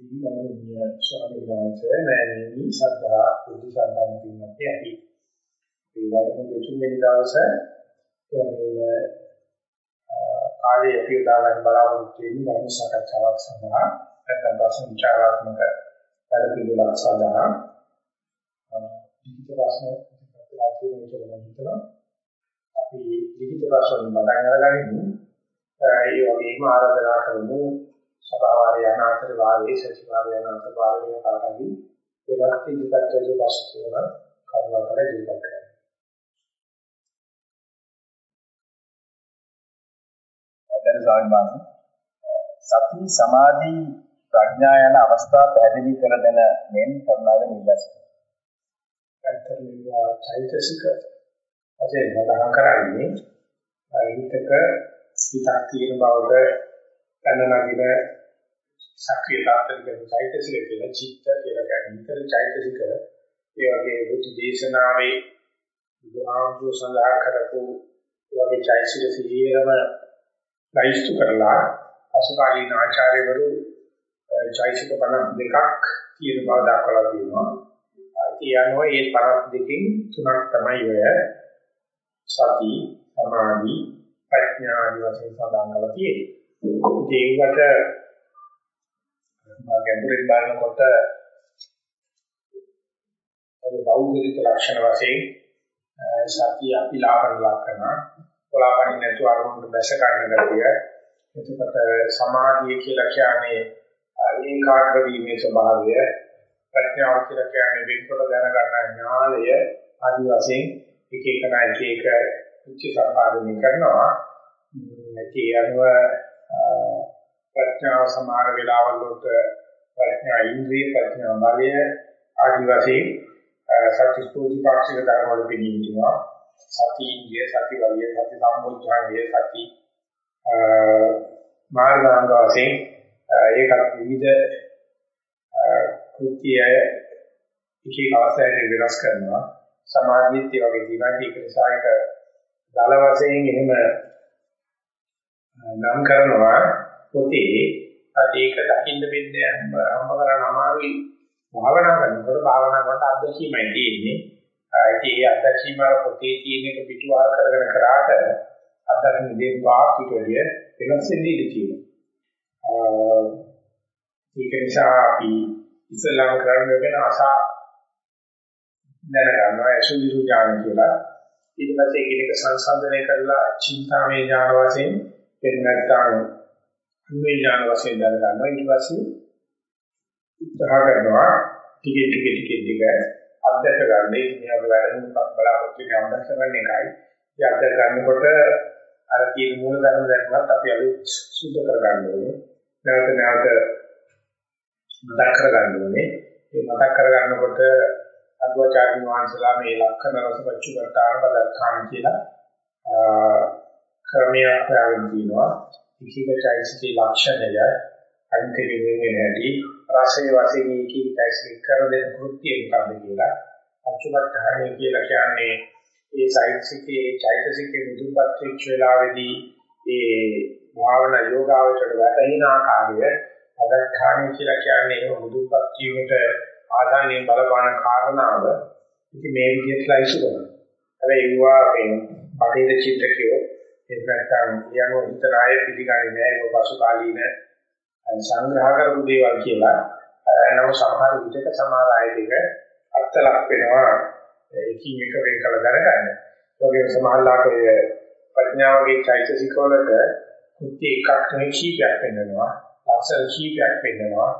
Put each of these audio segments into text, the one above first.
ඉන්දියානු ස්වාමීන් වහන්සේ මෑණියනි සද්ධා බුද්ධ සම්පන්න පින්වත්නි. අපි මේ වැඩමුළු තුන්වෙනි දවසේ මේ කාලේ අපි උදාගෙන බලාපොරොත්තු වෙන ධර්ම සාකච්ඡාවක් සඳහා නැත්නම් ප්‍රශ්න විචාරාත්මක වැඩ පිළිවෙලක් සඳහා ලිඛිත ප්‍රශ්න ඉදිරිපත් කරලා තියෙනවා කියලා අපි ලිඛිත ප්‍රශ්න වලින් පටන් අරගනිමු. ඒ වගේම ආරාධනා කරමු. සභාවාරය යන අතර වාරයේ සතිවාරය යන අතර වාරයේ කාටදී වෙනත් ඉදිරිපත් කරපු ප්‍රශ්න කරුණාකර ඉදිරිපත් කරන්න. දැන් වහන්සේ සති සමාධි ප්‍රඥා යන අවස්ථා පැහැදිලි කර දෙන මෙන් කරුණාවෙන් ඉල්ලා සිටිනවා. ඇත්තටම චෛතසික අධේ සඳහන් කරන්නේ හිතක සිතක් තියෙන බවට පැනනගින සක්‍රිය තාත්තර කියන චෛතසික කියලා චිත්ත කියලා කියන්නේ ඉතර චෛතසික ඒ වගේ බුදු දේශනාවේ බුදුහාමුදුර සඳහන් කරපු ඒ වගේ චෛතසික සිහියම ලයිස්තු කරලා අසුකාලීන ආචාර්යවරු චෛතසික 52ක් කියන බව දක්වලා තියෙනවා. ඒ අනුව ඒ 52කින් තුනක් තමයි ඔය සති සමාධි ප්‍රඥා ආදී වශයෙන් සඳහන් කරලා තියෙන්නේ. ඒකට මම ගැඹුරින් බලනකොට ඒ බෞද්ධික ලක්ෂණ වශයෙන් සතිය අපිලාපන ලක්ෂණ කොලාපණි නැතුව අරමුණට බැස ගන්න ගතිය. එතකොට සමාධිය කියලා කියන්නේ ඒකාග්‍ර වීමේ ස්වභාවය. ප්‍රඥාව කියලා කියන්නේ විස්තර දැනගන්න ඥානය ආදි වශයෙන් එක එක නැති එක උච්ච සම්පාදනය කරනවා. ඒ අනුව ප්‍රඥාව සමාන වේලාවල් වලට ප්‍රඥා ඉන්ද්‍රිය ප්‍රඥා බලය ආදි වශයෙන් සත්‍ය ස්තෝති පාක්ෂික ධර්ම වල පිළිගන්නවා සති ඉන්ද්‍රිය සති බලය සති සම්පෝඥාය සති මාර්ගාංග වශයෙන් ඒකත් විවිධ කෘත්‍යය එක එක අවස්ථාවේ වෙනස් කරනවා. සමාධියත් ඒ වගේ තියෙනවා. ඒක නිසා ඒක දල වශයෙන් එහෙම නම් කරනවා පොතේ අද ඒක දකින්න වෙන්නේ හම්බ කරන අමාරුයි. භාවනා කරනකොට භාවනා කරනකොට අත්දැකීමයි තියෙන්නේ. ඒ ඒ අත්දැකීම පොතේ තියෙන එක පිටුවහල් කරගෙන කරාට අත්දැකීම් දේ වාක් පිටුවලිය වෙනස් වෙන්නේ ඉතිතියි ඒක නිසා අපි ඉස්ලාම් කරන්නේ වෙන ආසා දැනගන්නවා අසුවිසු ඥාන කියලා. ඊට පස්සේ ඒක සංසන්දනය කරලා චින්තාමය ඥාන වශයෙන් එහෙම නැත්නම් අන්වේ ඥාන වශයෙන් දැන ගන්නවා ඊට පස්සේ උත්සාහ කරනවා ටික ටික ටික ටික අධ්‍යක් ගන්න මේ අපි වැඩමුළුක් බලාපොරොත්තු වෙන අධ්‍යක් ගන්න එකයි. ඒ අධ්‍යක් ගන්නකොට අර තියෙන මූල ධර්ම දැක්මත් අපි අලුත් සුද්ධ කර ගන්න ඕනේ. නැවත නැවත මතක් කර ගන්න ඕනේ. ඒ මතක් කර ගන්නකොට අද්වචාරින් වහන්සලා මේ ලක්ෂණ රස පච්චු කරතාන බදක්ඛාන කියලා ක්‍රමයක් හොයාගෙන තියෙනවා. ඉකිකයිසිකේ ලක්ෂණය අන්තිමේ වෙන්නේ නැති රසයේ වශයෙන් ඉකිකයිසික කර දෙන කෘත්‍යය මොකක්ද කියලා. අච්චුමත්හාරණය කියලා කියන්නේ ඒ සයිසිකේ චෛතසිකේ මුදුපත් වෙච්ච වෙලාවේදී ඒ භාවනා යෝගාවචර වැටෙන ආකාරය අදඨාණය කියලා කියන්නේ ඒ මුදුපත් වීමට ආධානයේ බලපාන කාරණාව ඉතින් මේ විදිහට ලයිසු කරනවා. හැබැයි ඒවා මේ බටේද චිත්තකයෝ ඒක නැත්නම් කියනවා හිතන අය පිළිගන්නේ නැහැ ඒක පසු කාලීන සංග්‍රහ කරපු දේවල් කියලා. නමුත් සමහර විටක සමහර අය දෙක අත්ලක් වෙනවා එකින් එක වෙන් කළ දැනගන්න. ඒ වගේම සමහරලාට ඔය ප්‍රඥාවගේ චෛතසික වලට කුටි එකක් නෙවෙයි කීපයක් වෙනවා. ලක්ෂණ කීපයක් වෙනවා.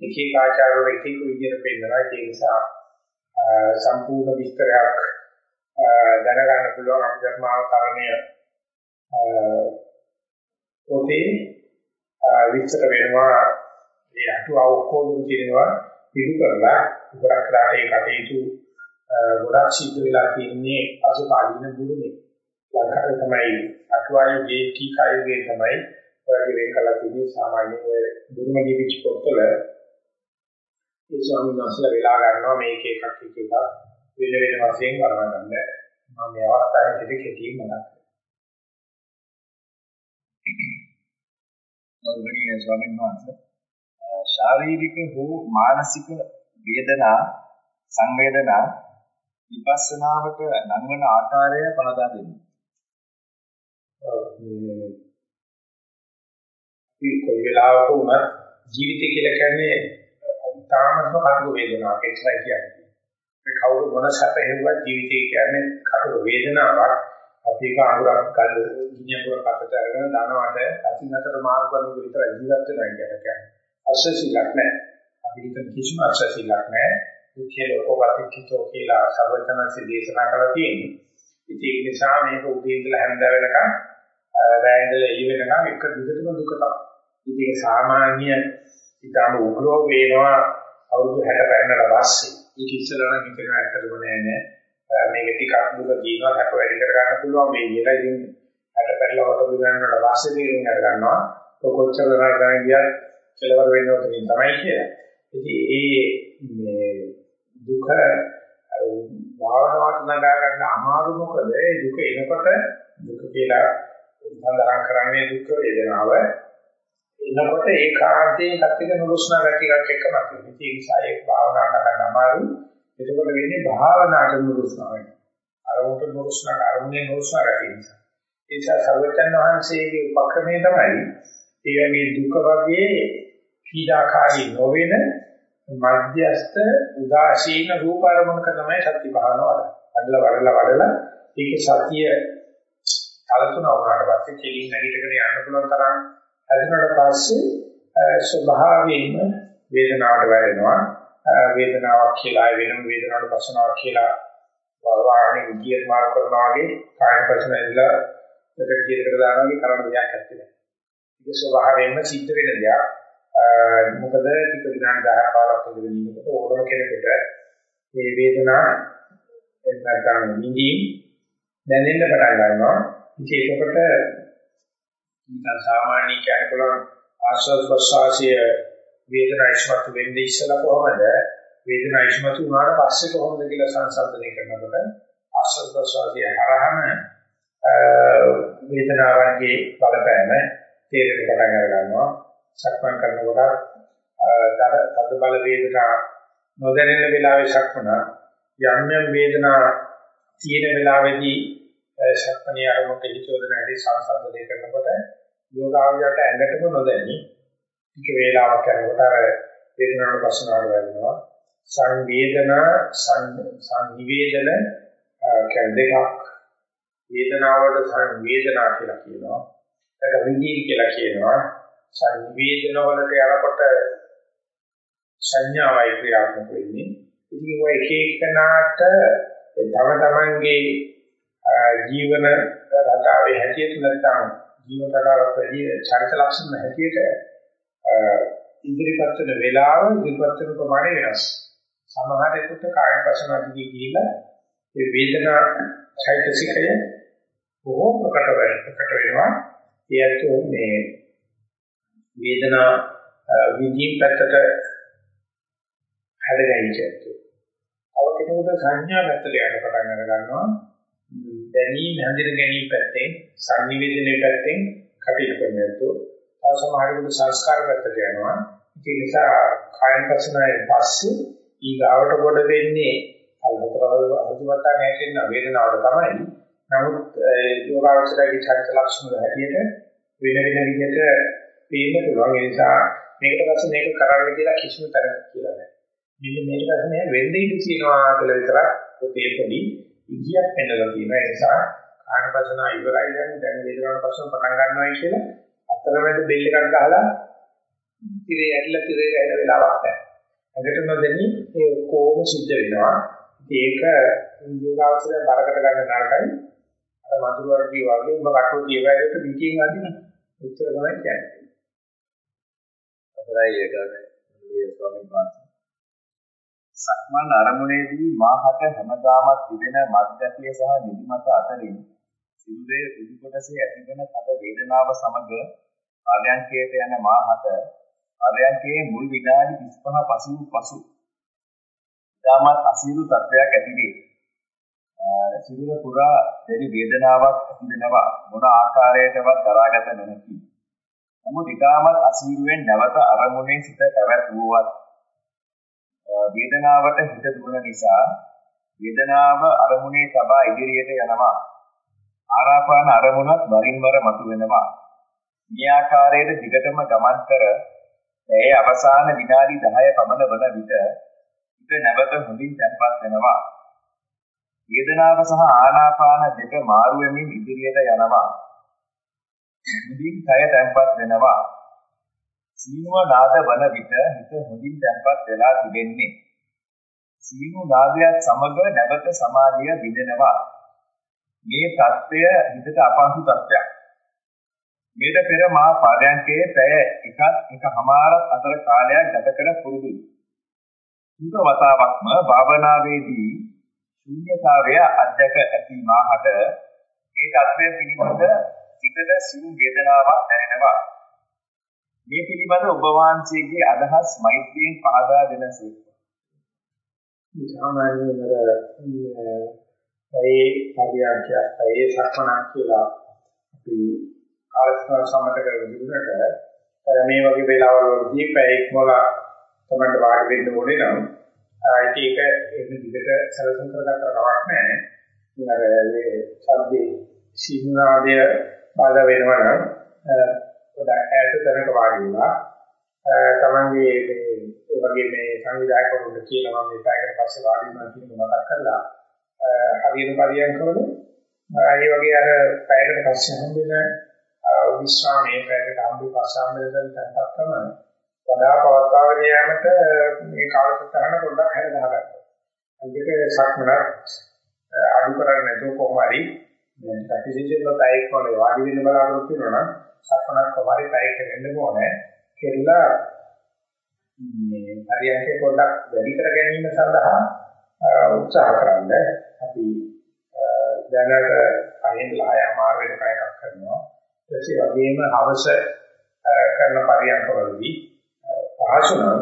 එක එක ආචාර්යවරු එක එක විදිහට පෙන්නනවා. ඒ නිසා සම්පූර්ණ විස්තරයක් දැනගන්න පුළුවන් අපේ ධර්මාවතරණය පොතේ විස්තර වෙනවා. ඒ අටුවා ඔක්කොම තියෙනවා. පිළි කරලා ගොඩක් කරාට ඒ කටයුතු ගොඩක් සිද්ධ වෙලා තියෙන්නේ අසුපාලින බුරුමේ. ලංකාවේ තමයි අටුවායුගේ ටීකායුගේ තමයි ඔයගේ වෙන් කළා තියෙන්නේ. සාමාන්‍ය ඔය බුරුම ජීවිත පොත්වල ඒ ස්වාමීන් වහන්සේලා වෙලා ගන්නවා මේක එකක් එක එක වෙන වෙන වශයෙන් වරණ ගන්න මම මේ අවස්ථාවේදී කෙටියෙන් මතක් ගෞරවනීය ස්වාමීන් වහන්සේ ශාරීරික හෝ මානසික වේදනා සංවේදනා විපස්සනාවට නංවන ආකාරය පහදා දෙන්න. මේ කොයි වෙලාවක වුණත් ජීවිතය කියලා කියන්නේ තාමත්ම කටු වේදනාවක් ඒකයි කියන්නේ. මේ කවුරු මොන සැප හේතුවක් ජීවිතය කියන්නේ කටු වේදනාවක්. අපි ඒක අඟුරක් ගල් ගිනියපුර කටට අරගෙන දනවට අතින් අතට මාරු කරන එක විතරයි ජීවත් වෙනවා කියන්නේ. අස්සසිලක් නැහැ. අපි හිතන කිසිම අස්සසිලක් නැහැ. දුක්ඛලෝකවතිච්චෝ කියලා සර්වඥාන්සේ දේශනා කරලා තියෙන්නේ. ඉතින් ඒ නිසා මේක උදේ ඉඳලා හැන්ද වෙනකන් රැය ඉඳලා එළි වෙනකන් එක දිගටම දුක තමයි. ඉතින් ඒක සාමාන්‍ය ඊටම උග්‍රව වේනවා අවුරුදු 60 පැනනට පස්සේ. ඊට ඉස්සෙල්ලා නම් හිතෙන ඇත්තටම නෑ නෑ මේක ටිකක් දුක දිනවා හැක වැඩි කර ගන්න පුළුවන් මේ කියලා ඉතින් 60 පැනලා වට බිමන්නට පස්සේ තේරුම් ගන්නවා කොච්චර දරගන්න ගියත් කෙලවර වෙන්න ඕනේ තමයි කියලා. ඉතින් ඒ මේ දුක භාවනාවට නගා ගන්න අමාරු මොකද ඒ දුක එනකොට දුක කියලා සඳහන් කරන්නේ දුක් වේදනාව එනකොට ඒකාන්තයෙන් කත්තික නුරුස්නා ගැටියක් එක්ක මතුවෙන. ඒ නිසා ඒක භාවනාවට ගන්න අමාරු. එතකොට වෙන්නේ භාවනාවට නුරුස්නා වෙනවා. අරමුණට නුරුස්නා අරමුණේ නුරුස්නා ගැටිය නිසා. ඒ නිසා සර්වචන් වහන්සේගේ උපක්‍රමය තමයි ඒ වගේ දුක වගේ පීඩාකාරී නොවන මධ්‍යස්ත උදාසීන රූප අරමුණක තමයි සත්‍ය භාවනාව වඩලා වඩලා වඩලා ඒකේ සතිය කලතුන වුණාට පස්සේ කෙලින් නැගිටගෙන යන්න පුළුවන් තරම් හැදුනට පස්සේ ස්වභාවයෙන්ම වේදනාවට වැටෙනවා වේදනාවක් කියලා වෙනම වේදනාවට පස්සනාවක් කියලා වරවාගෙන විදියට මාරු කරනවා වගේ කාය පස්සන ඉඳලා එකට කීයකට දානවා වගේ කරන්න දෙයක් නැත්තේ. ඒක ස්වභාවයෙන්ම සිද්ධ වෙන දෙයක්. මොකද ටික විනාඩි 10ක් 15ක් ඉඳගෙන ඉන්නකොට ඕනම කෙනෙකුට මේ වේදනා එන්නකම් නිදි දැනෙන්න පටන් ගන්නවා. ඉතින් ඒකට නිකන් සාමාන්‍ය කියන්න පුළුවන් ආශ්වාස ප්‍රශ්වාසය වේදනා ඉස්මතු වෙන්නේ ඉස්සලා කොහමද? වේදනා ඉස්මතු වුණාට පස්සේ කොහොමද කියලා සංසන්දනය කරනකොට ආශ්වාස ප්‍රශ්වාසය හරහම වේදනාවන්ගේ බලපෑම තේරෙන්න පටන් අර ගන්නවා සක්මන් කරනකොට තද බල වේදනා නොදැනෙන වෙලාවේ සක්මන යම් යම් වේදනා තියෙන වෙලාවේදී සක්මණේ ආරමුණට හිතවදන හැටි සංසන්දනය කරනකොට යෝගාවචරයට ඇඟටම නොදැනි ටික වේලාවක් යනකොට අර වේදනාවට පස්සනාවට වෙනවා සංවේදනා සංනිවේදන කියන දෙකක්. වේදනාවට සංවේදනා කියලා කියනවා. ඒක විඳින් කියලා කියනවා. සංවේදන වලට යනකොට සංඥාවයි ක්‍රියාත්මක වෙන්නේ. ඉතින් ඔය එක එකනාට තම තමන්ගේ ජීවන රටාවේ හැටියට නැත්නම් ජීවන රටාවක් වැඩි චරිත ලක්ෂණ හැටියට ඉදිරිපත් වෙන වේලාව ඉදිරිපත් වෙන ප්‍රමාණය වෙනස්. සමහරෙකුට කාය පසනාදී කියලා ඒ වේදනා චෛතසිකය බොහෝ ප්‍රකට ප්‍රකට වෙනවා. ඒත් මේ වේදනා විදීම් පැත්තට හැදගැහිච්ච. තව කෙනෙකුට සංඥා පැත්තට යන පටන් අර ගන්නවා. දැනීම හැඳින ගැනීම පැත්තෙන් සංනිවේදනයේ පැත්තෙන් කටයුතු කරනකොට තව සමහරවිට සංස්කාර පැත්තට යනවා. ඒ නිසා කායන පස්සනාවෙන් පස්සේ ඊගාවට කොට වෙන්නේ අල්පතරවල අහුවටා නැටෙන වේදනාවට තමයි. නමුත් යෝගාවචරයේ චරිත ලක්ෂණ හැටියට වෙන වෙන විදිහට පේන්න පුළුවන්. ඒ නිසා මේකට පස්සේ මේක කරන්න කියලා කිසිම තරක් කියලා නැහැ. මෙන්න මේකට පස්සේ මේ වෙන්නේ ඉඳී කියනවා කියලා විතරක් පොතේ පොඩි ඉගියක් පෙන්නලා තියෙනවා. ඒ නිසා ආනපසන ඉවරයි දැන්. දැන් වේදනාවට පස්සෙන් පටන් ගන්නවා කියලා අතරමැද බෙල් එකක් ගහලා තිරේ ඇරිලා තිරේ ඇරිලා වෙලාවක් නැහැ. ඇඟට නොදෙනි ඒ ඔක්කොම සිද්ධ වෙනවා. ඒක යෝගාවචරය බරකට ගන්න නරකයි. අර මధుර වර්ගී වගේ ඔබ කටුව කියවයිකට පිටින් අදින. එච්චර තමයි කියන්නේ. අපරායි ඒකනේ. මේ ස්වාමීන් වහන්සේ සක්මන් අරමුණේදී මාහට හැමදාමත් තිබෙන මත්ගතිය සහ නිදිමත අතරින් සිරුරේ උඩු කොටසේ ඇතිවන තද වේදනාව සමග ආර්යංකයට යන මාහට ආර්යංකයේ මුල් විනාඩි 35 පසු පසු දාමත් අසීරු තත්වයක් ඇති වේ. සිරුර පුරා දෙවි වේදනාවක් ඇති වෙනවා මොන ආකාරයකටවත් දරාගත නොහැකි. නමුත් ඊටමත් අසීරුවෙන් නැවත අරමුණේ සිට පැවැත්වුවත් වේදනාවට හිත දුවන නිසා වේදනාව අරමුණේ තබා ඉදිරියට යනවා. ආනාපාන අරමුණත් වරින් වර මතුවෙනවා. මේ ආකාරයට දිගටම ගමන් කර ඒ අවසාන විනාඩි 10 පමණ වන විට හිත නැවත හොඳින් තැම්පත් වෙනවා. වේදනාව සහ ආනාපාන දෙක මාරු වෙමින් ඉදිරියට යනවා. හොඳින් කය තැම්පත් වෙනවා. සීනුව නාද වන විට හිත හොඳින් තැම්පත් වෙලා තිබෙන්නේ. සීනු නාදයක් සමග නැවත සමාධිය විඳිනවා. මේ தත්ත්වය හිතට අපහසු තත්ත්වයක්. මේට පෙර මා පාදයන්කේ පැය එකක් එකමාරක් අතර කාලයක් ගත කර පුරුදුයි. හිත වතාවක්ම භාවනාවේදී ශුන්‍යතාවය අධ්‍යක ඇති මාහට මේ தත්ත්වය පිළිබඳ සිතට සිව් වේදනාවක් දැනෙනවා. මේ පිළිබඳ ඔබ වහන්සේගේ අදහස් මෛත්‍රියෙන් පහදා දෙනසේක. සාමාන්‍යයෙන් ඒ පරියාචය ඒ සක්මනක් කියලා අපි කාලස්ථාන සම්මත කරගෙන ඉන්නකොට මේ වගේ වෙලාවලදී පැයක් මොල තමයි වාඩි වෙන්න ඕනේ නම් ඒක එන්න දිගට සැලසුම් කරගන්න කමක් නැහැ. ඉතින් අර මේ සද්දේ සිංහාදය බාධා වෙනවා නම් පොඩ්ඩක් ඈත තැනක වාඩි වෙලා තමන්ගේ මේ ඒ වගේ මේ සංවිධායකවරුන්ට කියලා මම මේ පැයකට පස්සේ වාඩි වෙනවා කියන එක මතක් කරලා හරියට පරියන්කවල ඒ වගේ අර පැයකට පස්සේ හම්බෙන විශ්‍රාමයේ පැයකට හම්බු පස්සේ හම්බෙන තැනකට තමයි වඩා පවත්වාගෙන යාමට මේ කාලසටහන පොඩ්ඩක් හැර ගහගන්නවා. ඒකට සක්මනක් අඩු කරන්නේ නැතුව කොහොම හරි දැන් කටිසිජෙල පැයක් වගේ වාඩි වෙන්න බලාපොරොත්තු වෙනවා නම් සක්මනක් කොහොම හරි පැයක වෙන්න ඕනේ. කියලා මේ හරියන්කේ පොඩ්ඩක් වැඩි කර ගැනීම සඳහා උත්සාහ කරන්න අපි දැනට අයින් ලාය අමාරු වෙන පැයක් කරනවා. ඊට වගේම හවස කරන පරියන්කවලදී පහසු නම්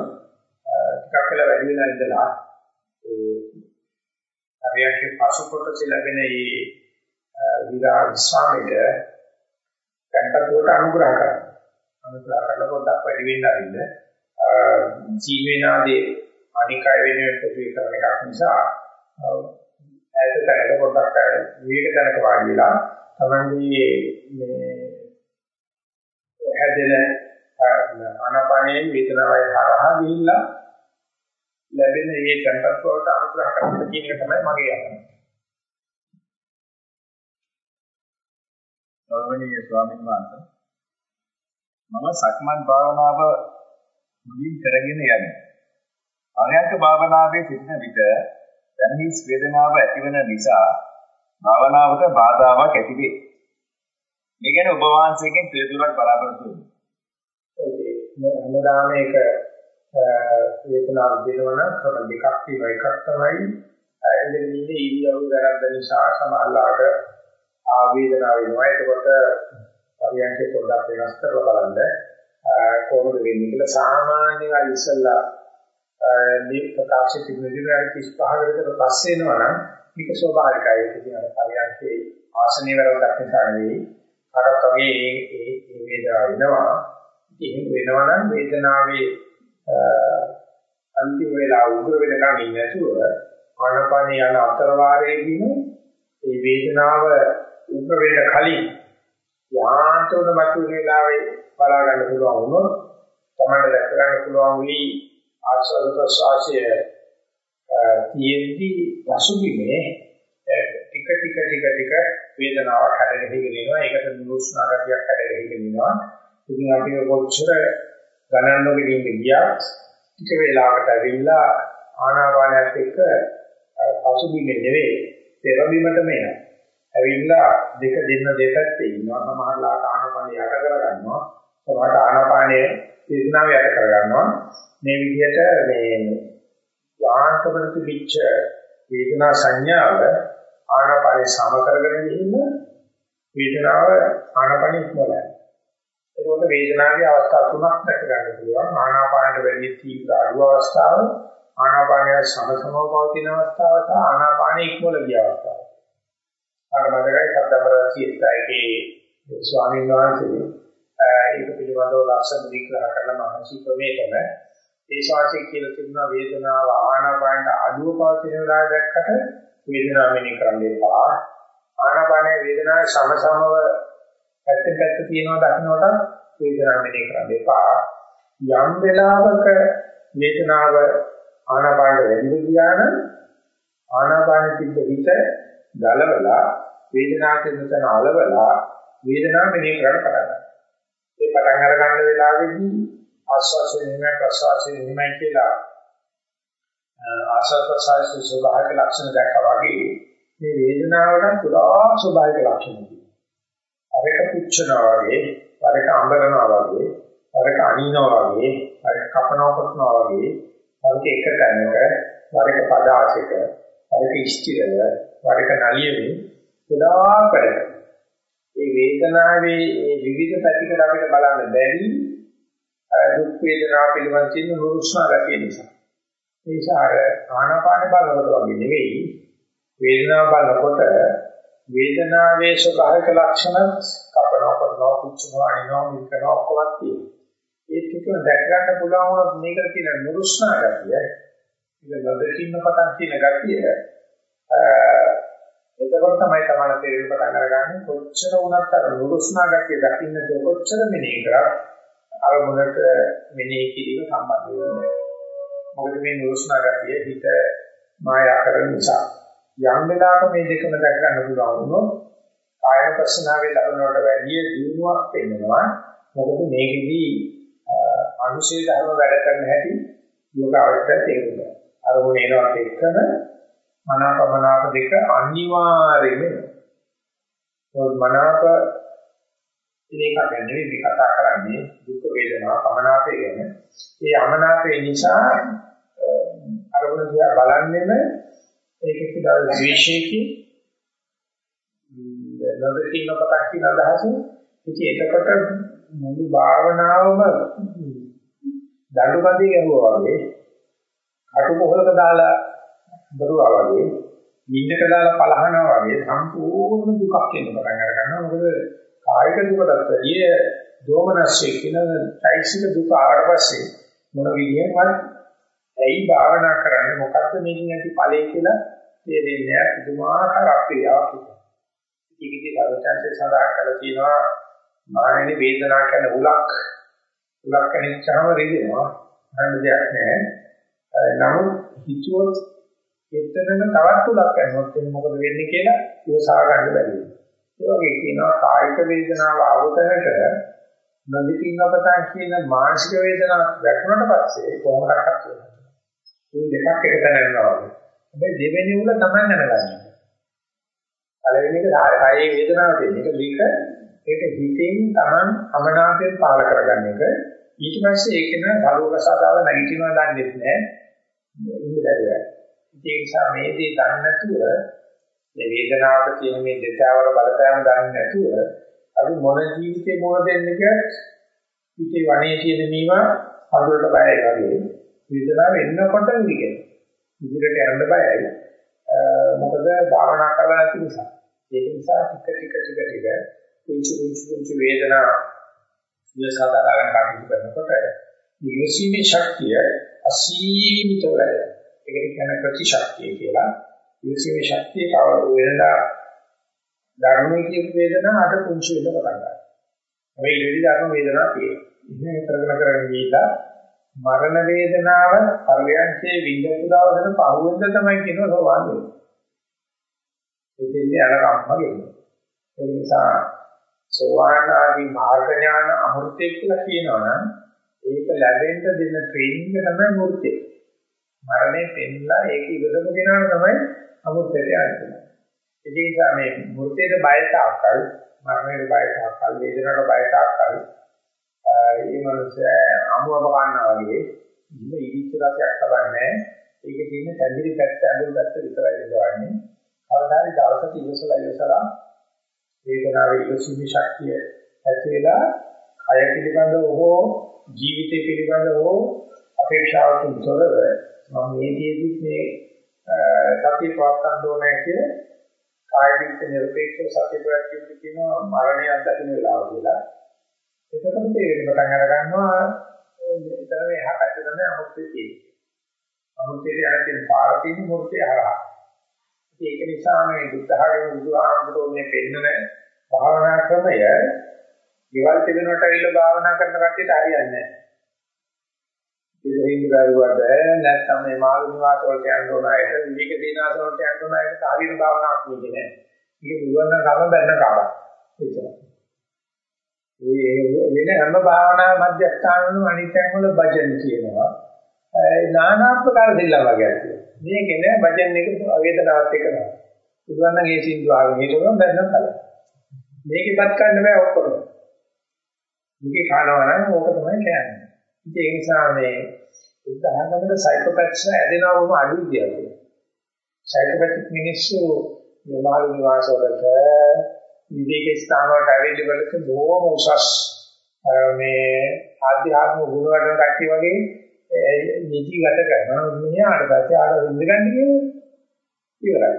ටිකක් වෙලා වැඩි වෙලා ඉඳලා ඒ හරියට පසු කොටස ලැබෙන මේ විරා විස්වාමයට කන්ටතුවට අනුග්‍රහ කරනවා. අනුග්‍රහ කරලා පොඩ්ඩක් වැඩි වෙන්න අරින්න. ජීවේනාදී අනිකය වෙනුවෙන් පොදුවේ කරන එකක් නිසා ඈත තැනක පොඩ්ඩක් විවේක තැනක වාඩි වෙලා තමන්ගේ මේ හැදෙන ආනාපානයේ වේදනාවයි හරහා ගිහිල්ලා ලැබෙන මේ tempත් වලට අනුග්‍රහ කරන්න කියන එක තමයි මගේ අදහස. ගෞරවනීය ස්වාමීන් වහන්සේ මම සක්මන් භාවනාව මුලින් කරගෙන යන්නේ. ආර්යක භාවනාවේ සිටින විට දැනෙහිස් වේදනාව ඇතිවන නිසා භාවනාවට බාධාවක් ඇති වේ. මේ ගැන ඔබ වහන්සේගෙන් පිළිතුරක් බලාපොරොත්තු වෙමි. හැමදාම මේක වේදනාව දෙනවන ක්‍රම දෙකක් තියෙනවා. එකක් තමයි ඇඳගෙන ඉන්නේ ඉරියව්ව වැරද්ද නිසා සමහරලාට ආවේදනාව වෙනවා එතකොට පරියන්කේ පොඩ්ඩක් වෙනස් කරලා බලන්න කොහොමද වෙන්නේ කියලා. සාමාන්‍යයෙන් අර ඉස්සල්ලා මේ ප්‍රකාශ තිබුණේ 35 කට පස්සේ එනවනම් මේක ස්වභාවිකයි. ඒක කියන පරියන්කේ ආසනීය වැරද්දක් නිසා නෙවෙයි. අරත් වගේ ඒ ඒ වේදනාව එනවා. එහෙම වෙනවා නම් වේදනාවේ අන්තිම වෙලාව උග්‍ර වෙනකන් ඉන්නේ නැතුව ආනපන යන අතර වාරයේදීම මේ වේදනාව උග්‍ර වෙන්න කලින් යාන්තෝන මතුවෙන වෙලාවේ බලා ගන්න පුළුවන් වුණොත් තමයි දැක ගන්න පුළුවන් වී ආස්වාද ප්‍රසවාසය තියෙද්දි වසුබිමේ ටික ටික ටික ටික වේදනාවක් හැදෙගෙන යනවා ඒකට නුරුස්නා ගතියක් හැදෙගෙන යනවා ඉතින් අපි කොච්චර ගණන් නොගෙන ඉන්න ගියා ටික වේලාවකට ඇවිල්ලා ආනාපානයත් එක්ක පසුබිමේ නෙවෙයි පෙරබිමට මේන. ඇවිල්ලා දෙක දෙන්න දෙපැත්තේ ඉන්නවා සමහරලා ආනාපානය යට කරගන්නවා. සමහරට ආනාපානය වේදනාව යට කරගන්නවා. මේ විදිහට මේ යාන්ත්‍රවල තිබිච්ච වේදනා සංඥාව ආනාපානය සම කරගෙන ගිහින් වේදනාව ආනාපානය ඉක්මවලා එතකොට වේදනාවේ අවස්ථා තුනක් දැක ගන්න පුළුවන්. ආනාපානට වැඩි තීව්‍ර අඩු අවස්ථාව, ආනාපානය සමසමව පවතින අවස්ථාව සහ ආනාපාන ඉක්මවල ගිය අවස්ථාව. අර මතකයි සත්‍යපරසියයිගේ ස්වාමීන් වහන්සේ ඒක පිළිබඳව ලක්ෂණ විග්‍රහ කරන මානසික ක්‍රමයකම ඒ ශාස්ත්‍රය කියලා තිබුණා වේදනාව ආනාපානට අඩුව පවතින වෙලාව දැක්කට වේදනාව මෙනෙහි කරන්න එපා. ආනාපානයේ වේදනාවේ සමසමව පැත්තෙන් පැත්ත තියෙනවා දකින්නට වේදනාව මෙනෙහි කරන්න එපා. යම් වෙලාවක වේදනාව ආනාපානට වැඩිව ගියා නම් ආනාපානෙ තිබ්බ හිත ගලවලා වේදනාවට දෙතන අලවලා වේදනාව මෙනෙහි කරන්න පටන් ගන්නවා. ඒ පටන් අර ගන්න වෙලාවේදී ආස්වාසය නෙමෙයි ප්‍රසවාසය නෙමෙයි කියලා ආස්වාද ප්‍රසවාසයේ ස්වභාවික ලක්ෂණ දැක්කා වගේ මේ වේදනාවට පුරා ස්වභාවික ලක්ෂණ තියෙනවා. අරක පුච්චනවා වගේ, අරක අඹරනවා වගේ, අරක අනිනවා වගේ, අරක කපනවා කොටනවා වගේ, අරක එක තැනක, අරක පදාසයක, අරක ඉෂ්ටිරව, අරක නලියෙමින් පුරා කරේ. මේ වේදනාවේ මේ විවිධ පැතිකඩ අපිට බලන්න බැරි දුක් වේදනා පිළිබඳ තියෙන නුරුස්නා ගැතිය නිසා. ඒ නිසා අර ආනාපාන බලනකොට වගේ නෙවෙයි වේදනාව බලනකොට වේදනාවේ ස්වභාවික ලක්ෂණ කපනවා කරනවා පුච්චනවා අනිනවා මිල්කනවා ඔක්කොම තියෙනවා. ඒත් එක දැක ගන්න පුළුවන් වුණොත් මේකට තියෙන නුරුස්නා ගැතිය ඒක නොදකින්න පටන් තියෙන ගැතිය එතකොට තමයි තමයි තේරෙන්න පටන් අරගන්නේ කොච්චර වුණත් අර නුරුස්නා ගැතිය දකින්න කොච්චර මෙනෙහි කරා අරමුණට මෙනෙහි කිරීම සම්බන්ධ වෙන්නේ. මොකද මේ නුරුස්නා ගතිය හිත මායා කරන නිසා. යම් වෙලාවක මේ දෙකම දැක ගන්න පුළුවන් වුණොත් කාය ප්‍රශ්නාවේ ලබනවට වැඩිය දියුණුවක් වෙනවා. මොකද මේකෙදී අනුශේ ධර්ම වැඩ කරන හැටි යෝගාවචර තේරුණා. අරමුණ එනවත් එක්කම මනාපමනාප දෙක අනිවාර්යයෙන්ම මනාප ඉතින් ඒක ගැන නෙවෙයි කතා කරන්නේ දුක් වේදනා කමනාපය ගැන. ඒ අමනාපය නිසා අරමුණ දිහා බලන්නෙම ඒක කියලා ද්වේෂයකින් නොදකින්න පතක් කියන අදහසින් ඉතින් එතකොට මුළු භාවනාවම දඬුපදී ගැහුවා වගේ කටු කොහලක දාලා බරුවා වගේ නිින්නක දාලා පලහනවා වගේ සම්පූර්ණ දුකක් එන්න පටන් ගන්නවා මොකද කායික දුකටත් වැඩිය දෝමනස්සේ කියන චෛසික දුක ආවට පස්සේ මොන විදියෙන්වත් ඇයි භාවනා කරන්නේ? මොකක්ද මේකෙන් ඇති ඵලය කියලා තේරෙන්නේ නැහැ. පුදුමාකාර අප්‍රියාවක් ඒක ඉතින් සර්වචන්සේ සඳහන් කරලා තියෙනවා මානෙනි වේදනා කරන උලක්. උලක් කනිච්චාම රිදෙනවා. අන්න දෙයක් නැහැ. නමුත් හිතුවොත් එතනම තවත් උලක් කරනොත් මොකද වෙන්නේ කියලා ඉවසා ගන්න බැරි වෙනවා. ඒ වගේ කියනවා කායික වේදනාව આવතනට නොදිකින් අපතන් කියන මානසික වේදනාවක් වැටුණට පස්සේ කොහොමදක්වත් වෙනවා. ඒ දෙකක් එක තැන යනවා වගේ. හැබැයි දෙවෙනි උල තමයි දැනගන්නේ. පළවෙනි එක කායේ වේදනාව තියෙන එක දෙක ඒක හිතෙන් Taman අමනාපයෙන් පාල කරගන්න එක. ඊට පස්සේ ඒක න සලෝකසාදාව නැගිටිනවා දන්නේ නැහැ. ඉන්න බැහැ. ඒ නිසා මේ දේ දන්නේ නැතුව මේ වේදනාවට තියෙන මේ දෙතාවර බලපෑම දන්නේ නැතුව අපි මොන ජීවිතේ මොන දෙන්නේ කියලා පිටේ වනේ තියෙන මේවා හඳුරට බයයි වගේ වේදනාව එන්නකොට ඉරිගෙන ඉදිරියට යන්න බයයි. මොකද භාවනා කරලා නැති නිසා. ඒක නිසා ටික ටික ටික ටික කුංචු කුංචු කුංචු වේදනා විසදාගන්න කටයුතු කරනකොට නිවසීමේ ශක්තිය අසීමිත වෙලා ඒකට කියන ප්‍රතිශක්තිය කියලා. ඉවසීමේ ශක්තිය කව වෙනදා ධර්මයේ කියපු වේදනාව අද පුංචි වෙන්න පටන් ගන්නවා. මේ ඉරදි ධර්ම වේදනාවක් තියෙනවා. ඉතින් කරගෙන කරගෙන ගිහිලා මරණ වේදනාව පරියන්සේ විඳපු දවසට පහුවෙන්ද තමයි කියනවා සෝවාන් වෙන්නේ. එතෙන්දී අර කම්ම ගෙන්නේ. ඒ නිසා සෝවාන් ආදී මාර්ග ඥාන අමෘතය කියලා කියනවනම් ඒක ලැබෙන්න දෙන ට්‍රේනින්ග් තමයි මූර්තිය. මරණය පෙන්නලා ඒක ඉවසම ගෙනාන තමයි අමුත්තට යන්නේ. ඒ නිසා මේ මෘතේට බය තාක්කල් මරණයට බය තාක්කල් වේදනාවට බය තාක්කල් ඒ මනුස්සයා අමුවම ගන්නවා වගේ ඉන්න ඉදිච්ච රසයක් ලබන්නේ ඒකේ තියෙන පැඳිරි පැත්ත අඳුර පැත්ත විතරයි දෙවන්නේ. කවදාහරි දවසක ඉවසලා ඉවසලා වේදනාවේ ඉවසීමේ ශක්තිය ඇති වෙලා කය පිළිබඳව හෝ ජීවිතය පිළිබඳව හෝ අපේක්ෂාවකින් තොරව මම මේ දේදිත් මේ සතිය පවත්වන්න ඕනේ කියලා කායික නිර්පේක්ෂව සතිය ප්‍රතිපදින කියනවා මරණය අත්දකින්න වෙලාව කියලා. එතකොට තේරෙන්න පටන් අර ගන්නවා එතන මේ එහා පැත්තේ තමයි අමුත්තේ තියෙන්නේ. අමුත්තේ යන තියෙන පාර තියෙන මුර්තේ හරහා. ඒක නිසා මේ බුද්ධහගම බුදුහාමුදුරුවෝ මේ පෙන්නන භාවනා ක්‍රමය ඊවල් තිබෙනට ඇවිල්ලා භාවනා කරන කට්ටියට හරියන්නේ නැහැ. ඉතින් දරුවට නැත්නම් මේ මාළු නිවාස වලට යන්න ඕන අයට විවේක දීනාස වලට යන්න ඕන අයට කාලින භාවනාවක් නෙන්නේ නැහැ. ඒක පුළුවන් නම් කම බැන්න කාලක්. එච්චරයි. ඒ වෙන හැම භාවනා මධ්‍යස්ථානවලම අනිත්‍යං වල භජන් කියනවා. ඒ নানা ආකාර දෙල්ල වගේ තියෙනවා. මේකේ නෑ භජන් එක වේදනාවත් එක්ක නෑ. පුළුවන් නම් ඒ සින්දු ආගෙන හිටවම බැන්න කල. මේකෙපත් ගන්න බෑ ඔක්කොම. මේකේ කනවා නම් ඕක තමයි කියන්නේ. ඉතින් ඒ නිසා මේ උදාහරණයකට සයිකෝපැත්ස් ඇදෙනවම අඩු විදියට. සයිකෝපැතික් මිනිස්සු මේ මාළු නිවාස වලට විවේක ස්ථාන වලට ඇවිල්ලි වලට බොහොම උසස් මේ ආධ්‍යාත්මික ගුණ වඩන කට්ටිය වගේ නිති ගත කරනවා. මෙයාට පස්සේ ආඩ විඳ ගන්න කියන්නේ ඉවරයි.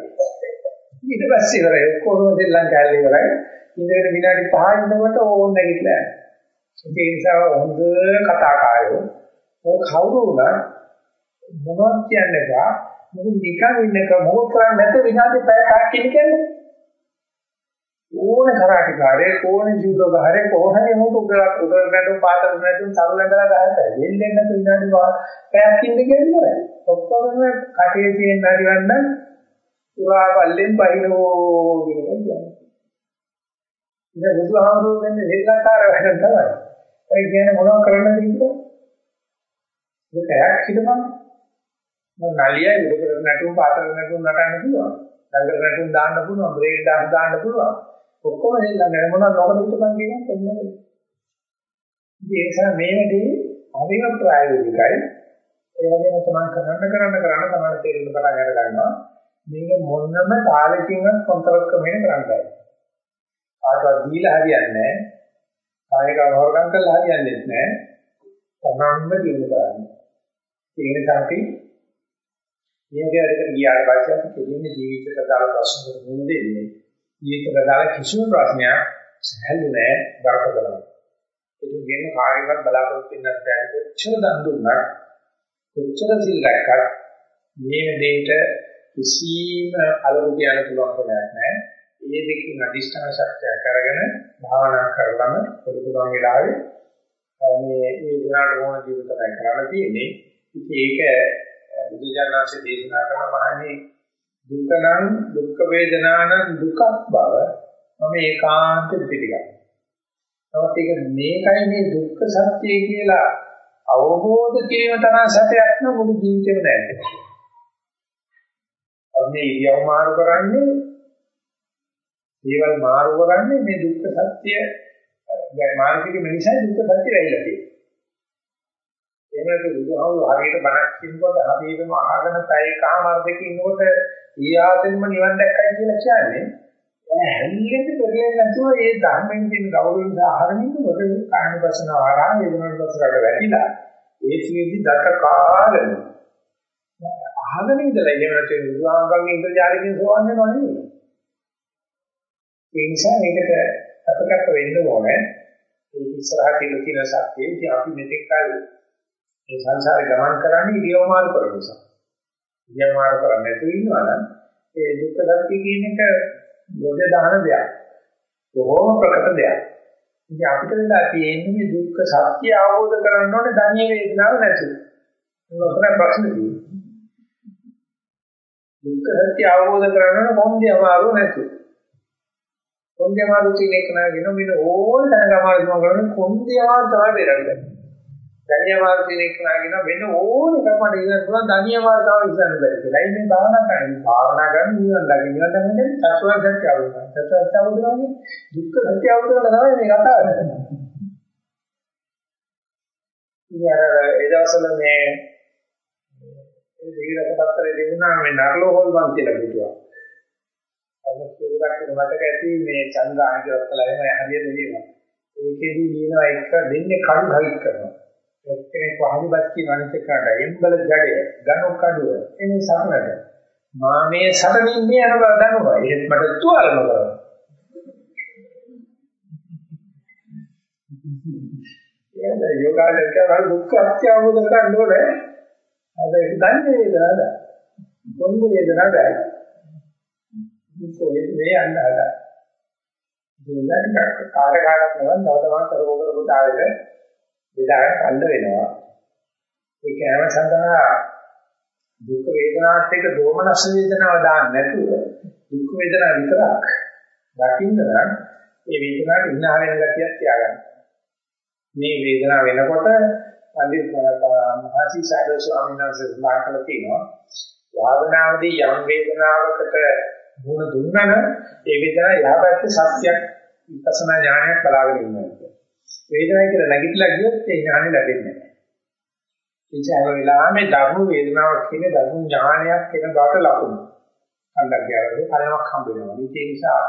ඊට පස්සේ ඉවරයි. ඔක්කොම දෙල්ලන් කැලේ ඉවරයි. ඉඳගෙන විනාඩි 5 ඉන්නකොට ඕන නැගිටලා යනවා. ඒ නිසා හොඳ කතාකාරයෝ ඔය කවුරු වුණත් මොනවද කියන්නේ බා මොකද නිකන් ඉන්නක මොකක් කරන්නේ නැත විනාඩි පැයක් කියන්නේ ඕන කරාටිකාරේ ඕන ජීවෝගහරේ කොහොමද මොකද උදර උදර ගන්න පාතර නැතුන් තරුලඳලා ගහතයි වෙන්නේ නැතු විනාඩි පැයක් ඉන්න කියන්නේ ඔක්කොම කටේ තියෙන හරිවන්න පුරා පල්ලෙන් බහිනෝ කියන එක කියන්නේ ඉතින් බුදුහාමුදුරුවෝ කියන්නේ දෙල්ලකාර වැඩ තමයි ඒ කියන්නේ මොනව කරන්නද කියලා? ඒක ඇයක් හිටපන්. මම නලියයි උඩට නැටුම් පාතර නැටුම් නටන්න පුළුවන්. ඩංගර නැටුම් දාන්න පුළුවන්. බ්‍රේක් දාන්න දාන්න පුළුවන්. ඔක්කොම දෙල්ලගෙන මොනවද නොකර හිටපන් කියන්නේ කොහොමද? ඒ නිසා මේ වැඩේ අවිව ප්‍රායෝගිකයි. ඒ වගේම තමයි කරන්න කරන්න කරන්න තමයි තේරෙන්න පටන් අර ගන්නවා. මේක මොනම තාලකින්වත් කොන්තරත් ක්‍රමයෙන් කරන්න බෑ. ආයෙත් දීලා හරියන්නේ නැහැ. කායික හොරගම් කරලා හරියන්නේ නැහැ. තමන්ම දිනු කරන්නේ. ඒ නිසා අපි මේක වැඩකට ගියාට පස්සේ අපි කෙලින්ම ජීවිතයට දාලා ප්‍රශ්නකට මුහුණ දෙන්නේ. ජීවිතයට දාලා කිසිම ප්‍රශ්නයක් සැහැල්ලු නෑ දරකදලා. ඒක ගෙන කායිකවත් බලාපොරොත්තු වෙන්නත් බැහැ. කොච්චර දන් දුන්නත් කොච්චර සිල් රැක්කත් මේ දෙයට කිසිම අලුත් කියන්න පුළුවන් කමක් නැහැ. ඒ දෙකකින් අදිෂ්ඨාන ශක්තිය කරගෙන භාවනා කරලම පොදු පුළුවන් වෙලාවේ මේ වේදනාවට ඕන ජීවිත තමයි කරලා තියෙන්නේ. ඉතින් ඒක බුදුජානනාංශ දේශනා කරන මහන්නේ දුක නම් දුක් වේදනාන දුකක් බව මම ඒකාන්ත පිළිගන්නවා. නමුත් ඒක මේකයි මේ දුක්ඛ සත්‍ය කියලා අවබෝධ කිරීම තරම් සත්‍යයක් නෙවෙයි මුළු ජීවිතේම නැහැ. අපි මේ ඉරියව් මාරු කරන්නේ දේවල් මාරු කරන්නේ මේ දුක්ඛ සත්‍ය මානසික මිනිසයි දුක්ඛ සත්‍ය වෙයිලා තියෙන්නේ. එහෙමද බුදුහාමුදුරු හරියට බණක් කියනකොට හරියටම අහගෙන පැය කාමාර දෙක ඉන්නකොට ඊයාසෙන්ම නිවන් දැක්කයි කියලා කියන්නේ හැල්ලෙන්න පෙරලෙන්නේ නැතුව ඒ ධර්මයෙන් තියෙන ගෞරවය නිසා අහගෙන ඉන්නකොට කායන වසන ආරා වේදනාවට වසකට වැටිලා ඒ සියදි දක කාගෙන අහගෙන ඉඳලා එහෙම නැත්නම් බුදුහාමුදුරන්ගේ ඉන්ද්‍රජාලයෙන් සෝවන්නේ නෙවෙයි ඒ නිසා ඒකට අපකට වෙන්න ඕනේ. ඒක ඉස්සරහ කියලා තියෙන සත්‍යය. ඉතින් අපි මෙතෙක් කල මේ සංසාරේ ගමන් කරන්නේ ඉරියව් මාරු කරන නිසා. ඉරියව් මාරු කරන්නේ නැතුව ඉන්නවනම් ඒ දුක්ඛ සත්‍ය කියන එක ගොඩ දාන දෙයක්. බොහොම ප්‍රකට දෙයක්. ඉතින් අපිට වෙලා තියෙන්නේ මේ දුක්ඛ සත්‍ය අවබෝධ කරගන්න ඕනේ ධනිය වේදනාව නැතුව. ඒක තමයි ප්‍රශ්නේ තියෙන්නේ. දුක්ඛ සත්‍ය අවබෝධ කරගන්න කොහොමද අමාරු නැතුව. කොන්දේ අමාරු තියෙන එක නගෙන මෙන්න ඕන තැනක අමාරු කරන කොන්දේ අමාරු තමයි බේරන්නේ. ධනිය අමාරු තියෙන එක නගෙන මෙන්න ඕන එකක් මට ඉන්න පුළුවන් ධනිය අමාරු තමයි ඉස්සන්න බැරි කියලා. ඉතින් මේ භාවනා කරන්නේ භාවනා කරන නිවන ළඟ නිවන ළඟ චතුරාර්ය සත්‍ය අවබෝධ. චතුරාර්ය සත්‍ය අවබෝධ කරන්නේ දුක්ඛ සත්‍ය අවබෝධ කරලා තමයි මේ කතාව කරන්නේ. ඉතින් අර ඒ දවස්වල මේ ඒ දෙවියන් පත්‍රයේ දෙන්නා මේ නරලෝහල් වන් කියලා කිව්වා. අනිත් මතක ඇති මේ චන්ද්‍රාණ කියලා කළා එහෙම හරියට ලියනවා. ඒකෙදි ලියනවා එක දෙන්නේ කඩු හරිත් කරනවා. එක්කෙනෙක් වහලිපත් කියන අනිත් එකට එම්බල ජඩය ගණු කඩුව එනේ සමනට මා මේ සතනින් මේ අනුබව දන්නවා. ඒත් මට තුවාල නොකරනවා. කියන්නේ යෝගාචර කරන දුක්ඛ අත්‍යවබෝධ කරගන්න ඕනේ. අද ඒක දන්නේ වේදනාවද? කොන්ද වේදනාවද? දුක මේ යන්න හදා. ඉතින් ටිකක් කාට කාටත් නවන් නවතමන් කරව කරපු තාලෙට බෙදාගෙන කන්න වෙනවා. ඒක හැම සඳහා දුක් වේදනාත් එක්ක දෝමනස් වේදනාව දාන්න නැතුව දුක් වේදනාව විතරක් දකින්න නම් ඒ වේදනාවට ඉන්නා වෙන ගතියක් තියාගන්න. මේ වේදනාව වෙනකොට පඬිත් මහසි සාරද ස්වාමීන් වහන්සේ සඳහන් කළා තියෙනවා භාවනාවේදී යම් වේදනාවකට මුණ දුන්නම ඒ වේදනාව යහපත් සත්‍යයක් විපස්සනා ඥානයක් බලාගෙන ඉන්නවා. වේදනාව කියලා නැගිටලා ගියොත් ඒ ඥානෙ ලැබෙන්නේ නැහැ. ඒ හැම වෙලාවෙම ධර්ම වේදනාවක් කියන ධර්ම ඥානයක් කියන බාට ලකුණු. අල්ලක් ගියාම කලමක් හම්බ වෙනවා. ඒ නිසා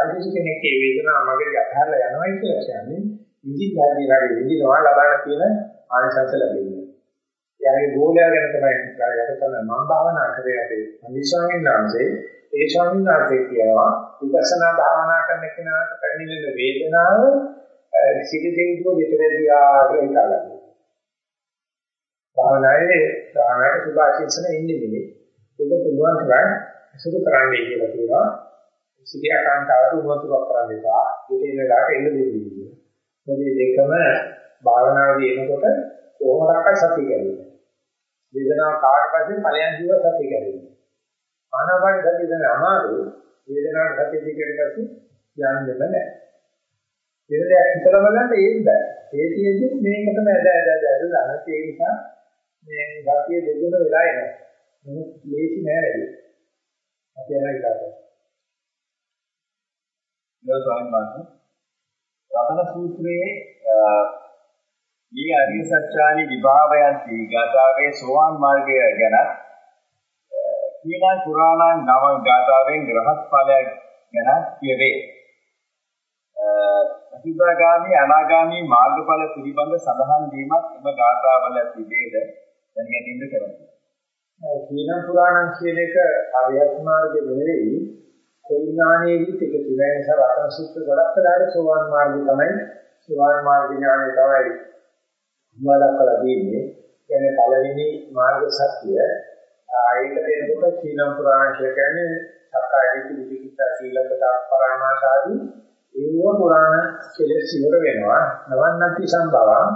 යම් කෙනෙක් මේ වේදනාව මගේ අතහැරලා යනවා කියලා කියන්නේ විඳින්න හරියට විඳිනවා ලබන තියෙන ආනිසංස ලැබෙන්නේ. එයාගේ ගෝලයා ගැන තමයි යට කරන මම භාවනා කරේ අපේ අනිස්වාමීන් වහන්සේ ඒ ස්වාමීන් වහන්සේ කියනවා විපස්සනා භාවනා කරන කෙනාට පැමිණෙන වේදනාව සිටිදෙවිදෝ විතරදියා කියලා හිතාගන්න. භාවනාවේ භාවනාවේ සුභාශිංසන ඉන්නේ නෙමෙයි. ඒක පුළුවන් තරම් සුදු කරන්නේ කියලා කියනවා. සිටියාකාන්තාවට උමතුරක් කරන්න එපා. ඉතින් වෙලාවට එන්න දෙන්නේ. මේ දෙකම භාවනාවේ එනකොට කොහොමදක් සතිය කැරෙන්නේ. වේදනාව කාට පස්සේ ඵලයන් ජීව සතිය කැරෙන්නේ. ආනාපාන සතිය දැන අමාරු වේදනාවට සතිය දිගට පස්සේ යන්නේ නැහැ. වෙන දෙයක් හිතලා බලන්න ඒත් බෑ. ඒ තියෙද්දි මේකටම ඇද ඇද ඇද ඇද දාන ඒ නිසා මේ සතිය දෙගුණ වෙලා එනවා. මොකද ලේසි නෑ වැඩි. අපි යනවා ඊට නෝ ස්වාමීන් වහන්සේ රතන සූත්‍රයේ මේ අරිය සත්‍යානි විභාවයන්ති ගාථාවේ සෝවාන් මාර්ගය ගැන කීනා පුරාණ නව ගාථාවෙන් ග්‍රහත් ඵලයක් ගැන කියවේ. අතිබ්‍රාගාමි අනාගාමි මාර්ගඵල පිළිබඳ සඳහන් වීමක් එම ගාථාවල තිබේද දැනගැනීමට කරන්නේ. කීනා පුරාණ කියන එක අරියත් මාර්ගයේ නෙවෙයි කොයි ඥානයේදීත් එක තුනයි සරතන සූත්‍ර ගොඩක් කඩාට සෝවාන් මාර්ගය තමයි සෝවාන් මාර්ග ඥානය තමයි වලකලා දෙන්නේ. කියන්නේ පළවෙනි මාර්ග සත්‍ය ආයත දෙනකොට සීලම් පුරාණ කියන්නේ සක්කාය දිට්ඨි විචිකිච්ඡා සීලබ්බත පරාමාසාදී ඒව පුරාණ කෙලෙස් ඉවර වෙනවා. නවන්නති සම්භවං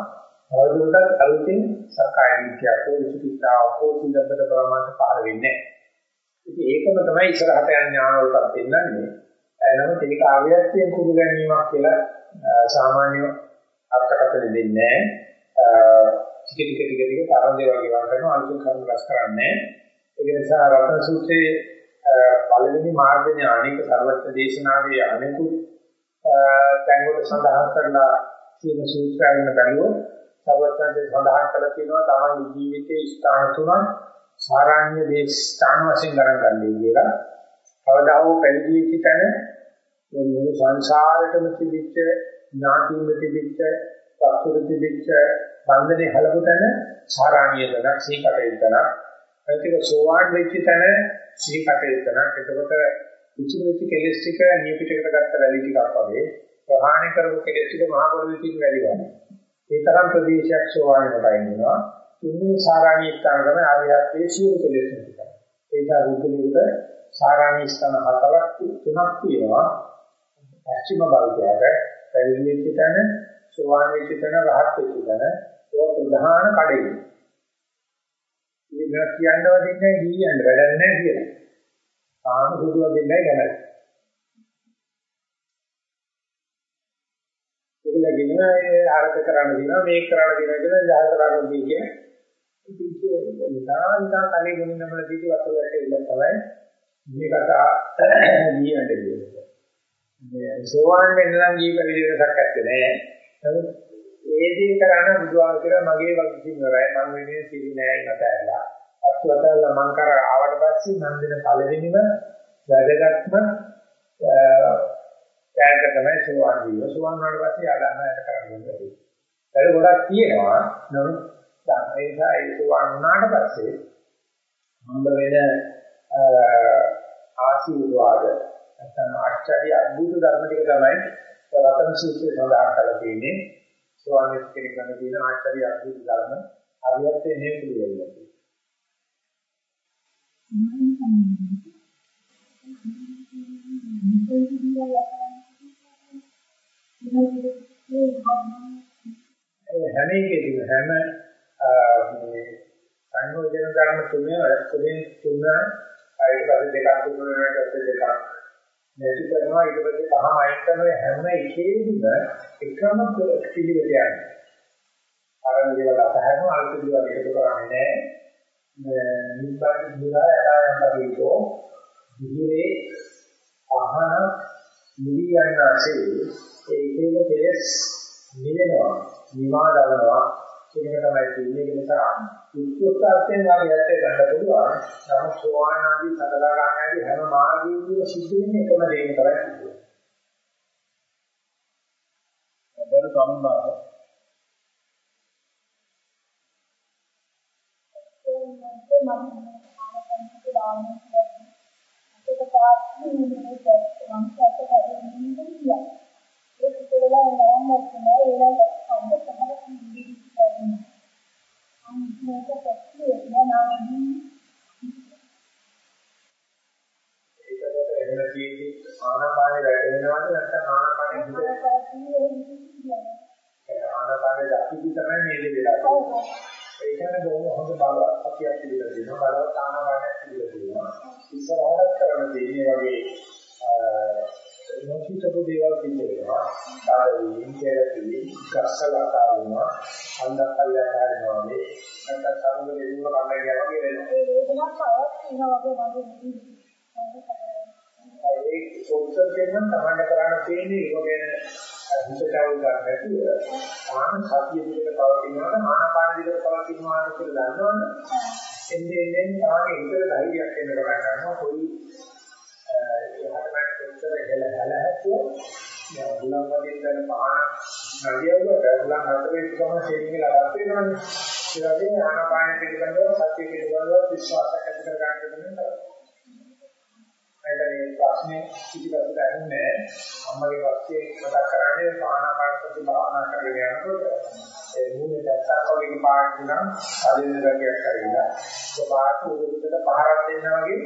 අවුරුද්දක් අලුතෙන් සක්කාය දිට්ඨිය හෝ විචිකිච්ඡා හෝ සීලබ්බත පරාමාස පහළ වෙන්නේ නැහැ. ඉතින් ඒකම තමයි ඉස්සරහට යන ඥාන වලට දෙන්නන්නේ. නමුත් ඒක ආව්‍යක්තියෙන් කුඩු ගැනීමක් කියලා සාමාන්‍ය අර්ථකථන දෙන්නේ නැහැ. ටික ටික ටික ටික තරන්දේ වගේ වන් කරනවා අලුත් කරුණු රැස් කරන්නේ. ඒක නිසා රතන සූත්‍රයේ පළවෙනි මාර්ග ඥානික සර්වත්‍ය දේශනාවේ අනෙකුත් තැන්වල සඳහන් කරලා තියෙන සූත්‍රයන් බැලුවොත් සර්වත්‍යයේ සඳහන් කරලා තියෙනවා තමන්ගේ ජීවිතයේ ස්ථාන තුනක් සාරාණ්‍ය දේශ ස්ථාන වශයෙන් ගණන් ගන්නයි කියලා. කවදා හෝ පැවිදි වෙච්ච තැන මේ මුළු සංසාරෙටම තිබිච්ච ඥාතිම තිබිච්ච පස්තුර තිබිච්ච බන්ධනේ හලපු තැන සාරාණ්‍ය දනක් සීකටේතන. ඒක සෝවාන් වෙච්ච තැන සීකටේතන. එතකොට ඉතුරු වෙච්ච කෙලෙස් ටික නියපිටකට ගත්ත වැලි ටිකක් වගේ ප්‍රහාණය කරපු කෙලෙස් ටික මහ පොළොවේ තියෙන වැලි වගේ. ඒ තරම් ප්‍රදේශයක් සෝවාන් වෙලා ඉන්නවා. තුන්වෙනි සාරාණී ස්ථාන තමයි ආර්යත්වයේ සියලු කෙලෙස් ටික. ඒක රුධිරේට සාරාණී ස්ථාන හතරක් තුනක් තියෙනවා. පස්චිම බල්කයට පැවිදි වෙච්ච තැන, සෝවාන් වෙච්ච තැන, රහත් වෙච්ච තැන, ඒක ප්‍රධාන කඩේ. මේක කියන්න වදින්නේ ගියන්න වැඩක් නැහැ කියලා. ආන සුදු වදින්නේ නැහැ ගැන. ඒකලගෙන ආරක කරන්න දිනවා මේක කරන්න දිනවා කියලා ජාතක කරන්න දී කිය. ඉතින් නිදාන්දා කලේ මුලින්ම දීටි වතුර වැටෙන්න තමයි මේ කතා ගියන්න දෙන්නේ. මේ සෝවාන් වෙන්න නම් ගිය පරිදි වෙනසක් නැත්තේ. නමුත් ඒ දේ කරන්න බුදුහාම කියලා මගේ වගේ සිංහරයි මම වෙන්නේ සිරි නෑ නැතැලා. අත්වතල මං කර ආවට පස්සේ මන් දෙන පළවෙනිම වැදගත්ම ටැග් තමයි සෝවාන් වීම. සෝවාන් වුණාට පස්සේ ආදන්න ඇට කරන්න බැහැ. ඒක ගොඩක් තියෙනවා. නමුත් ඒ නිසා ඒ සෝවාන් වුණාට පස්සේ හම්බ වෙන ආශිර්වාද නැත්නම් ආචාර්ය අద్భుත ධර්ම ටික තමයි රතන සූත්‍රයේ සඳහන් කරලා තියෙන්නේ. සෝවාන් කෙනෙක් ගන්න තියෙන ආචාර්ය අභිධ ධර්ම අරියත් එන්නේ පිළිවෙලයි. හැම එකේදීම හැම මේ සංයෝජන ධර්ම තුනේ තුනෙන් තුන ඊට පස්සේ දෙකක් තුන වෙනකොට දෙකක් නැති කරනවා ඊට පස්සේ පහම අයින් කරනවා හැම එකේදීම එකම පිළිවෙල යනවා. අරන් දේවල් අතහැරනවා අලුත් දේවල් එකතු කරන්නේ නැහැ. නිබ්බාන නිරා යතායන් පරිකෝ දිවිරේ අහන නිවියන්නාසේ ඒකේම කෙලස් නිවෙනවා නිවා දවනවා කියන එක තමයි තියෙන්නේ ඒ නිසා උත්කෘෂ්ඨයෙන් වාගේ ඇත්තේ ගන්න පුළුවන් නමුත් සෝවාන් ආදී සකදාගාමී ආදී හැම මාර්ගයකම සිද්ධ වෙන්නේ එකම දේ තමයි බැලු සම්බන්ධ ඒක පාස්නේ මම සැක හරින්නේ ඒක කියලා නෑ නෑ ඒලා සම්බ තමයි ඉන්නේ. අන්න මේක පැත්තේ නෑ ඒකකට එහෙම තියෙන්නේ ආනාපානෙ වැටෙනවද නැත්නම් ආනාපානෙ හිත ආනාපානෙ දක්විදි තමයි මේ දේ වෙලා තියෙන්නේ. ඒ කියන්නේ බොහොම හොඳ බලවත් අපියක් පිළිබඳ දෙනවා බලවත් ආනාපානයක් පිළිබඳ දෙනවා. ඉස්සරහට කරන දේ වගේ නොසිතපු දේවල් වෙනවා. ආදීන් කෙරෙහි කස්සලතා වෙනවා. අන්දකල්ලා කරනවා මේ. නැත්නම් සමුද දෙන්න කන්න ගියා වගේ වෙනවා. ඒ වේදනාවක් තියෙනවා වගේ මගේ ඒ කොන්සර් එකෙන් තමයි කරන්න තියෙන්නේ ඒක ගැන හිතටව ගන්න නැතුව ආන සතිය විදිහට පවතිනවාද ආනාපාන විදිහට පවතිනවාද කියලා දන්නවනේ එන්නේ එන්නේ තමයි හිතේ ධෛර්යයක් එන්න පටන් ගන්නවා කොයි එහාට කොච්චර හෙල හැල හැතුව බුලන් වගේ දැන පහන නදියවුවට බුලන් හතරේ එකම ෂේඩින් ලබත් වෙනවනේ ඒ වගේ ආනාපාන පිළිබඳව සතිය පිළිබඳව විශ්වාසයක් ඇති කර ගන්න වෙනවා ඒකනේ ප්‍රශ්නේ පිටිපස්සට ඇන්නේ අම්මගේ වස්සේ මතක් කරන්නේ ආනාපානසති භාවනා කරගෙන යනකොට ඒ මූණේ දැක්කක් වගේ පාට නම් අදින්න ගතියක් හරිලා ඒ පාට උඩට පහරක් දෙන්න වගේ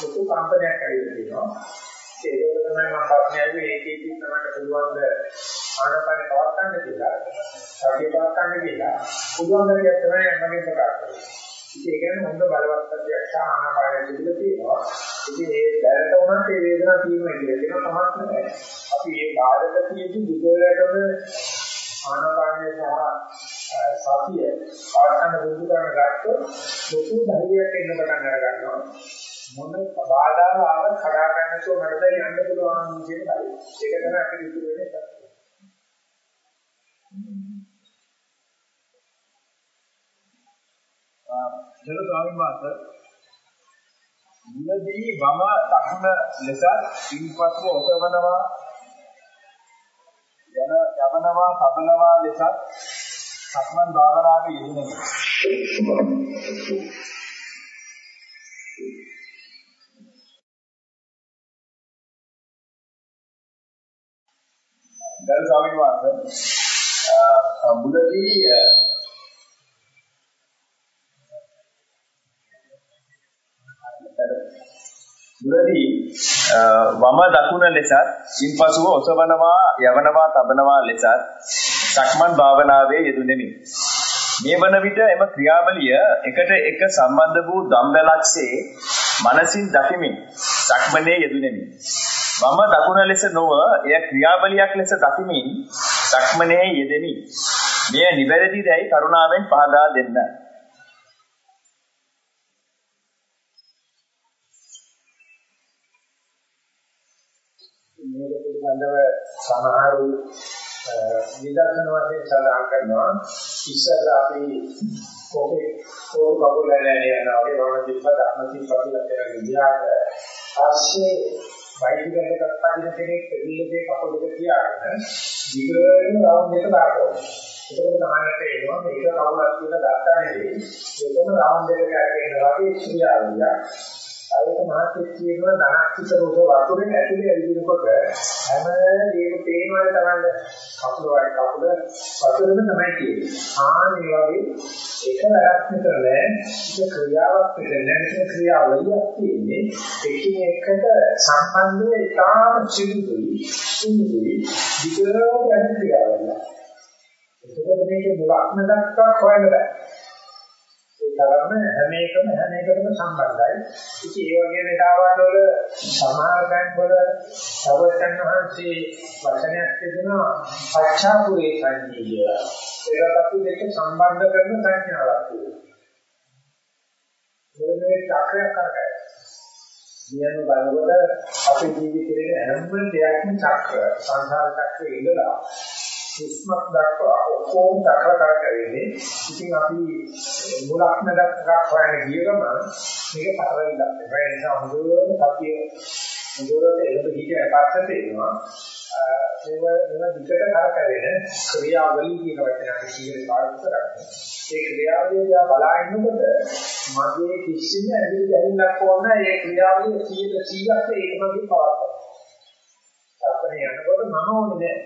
ලොකු කම්පනයක් ඇවිල්ලා තියෙනවා ඒක තමයි මම ප්‍රශ්නේ ඇහුවේ ඒකේදී තමයි පුළුවන් ද ආනාපාන පවත්වන්න කියලා සතිය පවත්වන්න කියලා පුළුවන් දෙයක් තමයි මගේ ප්‍රකාශ කරන්නේ ඉතින් ඒ කියන්නේ හොඳ බලවත් සතියක් ආනාපානය තිබිලා තියෙනවා. ඉතින් ඒ දැනට උනත් ඒ වේදනාව තියෙනවා කියලා කියනවා තමත් නෑ. අපි මේ බාධක තියෙදි විදයටම ආනාපානය සහ සතිය පාඩන බුදු කරන ගත්තොත් ලොකු ධෛර්යයක් එන්න පටන් අර ගන්නවා. මොන බාධාව ආවත් කඩා ගන්නසෝ මට දැන් යන්න පුළුවන් කියන එක. ඒක තමයි අපිට ඉතුරු වෙන්නේ. ජල ස්වාමීන් වහන්සේ මුලදී වම දකුණ ලෙස ඉන්පසු ඔසවනවා යන යවනවා තබනවා ලෙස සක්මන් භාවනාවේ යෙදෙනවා. ගරු ස්වාමීන් වහන්සේ මුලදී මුලදී වම දකුණ ලෙසත් ඉන්පසුව ඔසවනවා යවනවා තබනවා ලෙසත් සක්මන් භාවනාවේ යෙදුණෙමි. මේ වන විට එම ක්‍රියාවලිය එකට එක සම්බන්ධ වූ දම්බැලක්සේ මනසින් දකිමින් සක්මනේ යෙදුණෙමි. වම දකුණ ලෙස නොව එය ක්‍රියාවලියක් ලෙස දකිමින් සක්මනේ යෙදෙමි. මෙය නිවැරදිදයි කරුණාවෙන් පහදා දෙන්න. මේක පිළිබඳව සමහරු නිදර්ශන වශයෙන් සඳහන් කරනවා. ඉස්සර අපි කොකේ කො කකුල නැණේ යනවා වගේ වම තිබ්බ දක්න තිබ්බ කියලා කියන ගියාට පස්සේ වයිකිල් එකක් පදින කෙනෙක් දෙල්ලේ කකුල දෙක තියාගෙන දිගටම රවුන්ඩ් එක දානවා. ඒකම තමයි එනවා මේක කවුරුත් කියලා ගත්තා නෙවෙයි. ඒකම රවුන්ඩ් එක කරගෙන වගේ ක්‍රියාවලිය සාවිත මහත්මිය කියනවා ධනක්ෂිත රෝධ වතුරෙන් ඇතුලේ ඇවිදිනකොට හැම දෙයක පේනවා තමයි කකුල වයි කකුල වතුරෙම තමයි තියෙන්නේ. ආනේ වගේ එක වැඩක් විතර නෑ. ඒක ක්‍රියාවක් විතර නෑ. මේක ක්‍රියාවලියක් තියෙන්නේ. එකින් එකට සම්බන්ධව ඉතාම සිදුයි. සිදුයි. විතරක් යන ක්‍රියාවලියක්. ඒකද මේකේ මුලක්ම දක්වා හොයන්න බෑ. තරම හැම එකම හැම එකටම සම්බන්ධයි. ඉතින් ඒ වගේ මෙතාවල් වල සමහර බැංක් වල සර්වඥ වහන්සේ වචනයක් කියනවා පච්චාපුරේ සංජී කියලා. ඒක අපි දෙක සම්බන්ධ කරන සංඥාවක් කියනවා. මොනේ චක්‍රයක් කරකැයි. කියන බලවල අපේ ජීවිතයේ හැම දෙයක්ම චක්‍ර සංසාර චක්‍රේ ඉඳලා කිස්මක් දක්වා ඔක්කොම චක්‍ර කරකැවෙන්නේ. ඉතින් අපි මුලක් නැදක් හොයන්න ගිය ගමන් මේක පතරවිලක්. ඒ නිසා හොඳට සතිය හොඳට එළඹ හිටියට පස්සේ තේරෙනවා ඒව වෙන විකට කරකැවෙන ක්‍රියාවලිය කියන වචන අපි කීයේ පාවිච්චි කරන්නේ. ඒ ක්‍රියාවලිය දිහා බලා ඉන්නකොට මගේ කිසිම ඇඟිලි ගැහින්නක් ඕන ඒ ක්‍රියාවලිය 100 100ක් ඒකමගේ පවත්වා. සක්මනේ යනකොට මම ඕනේ නෑ.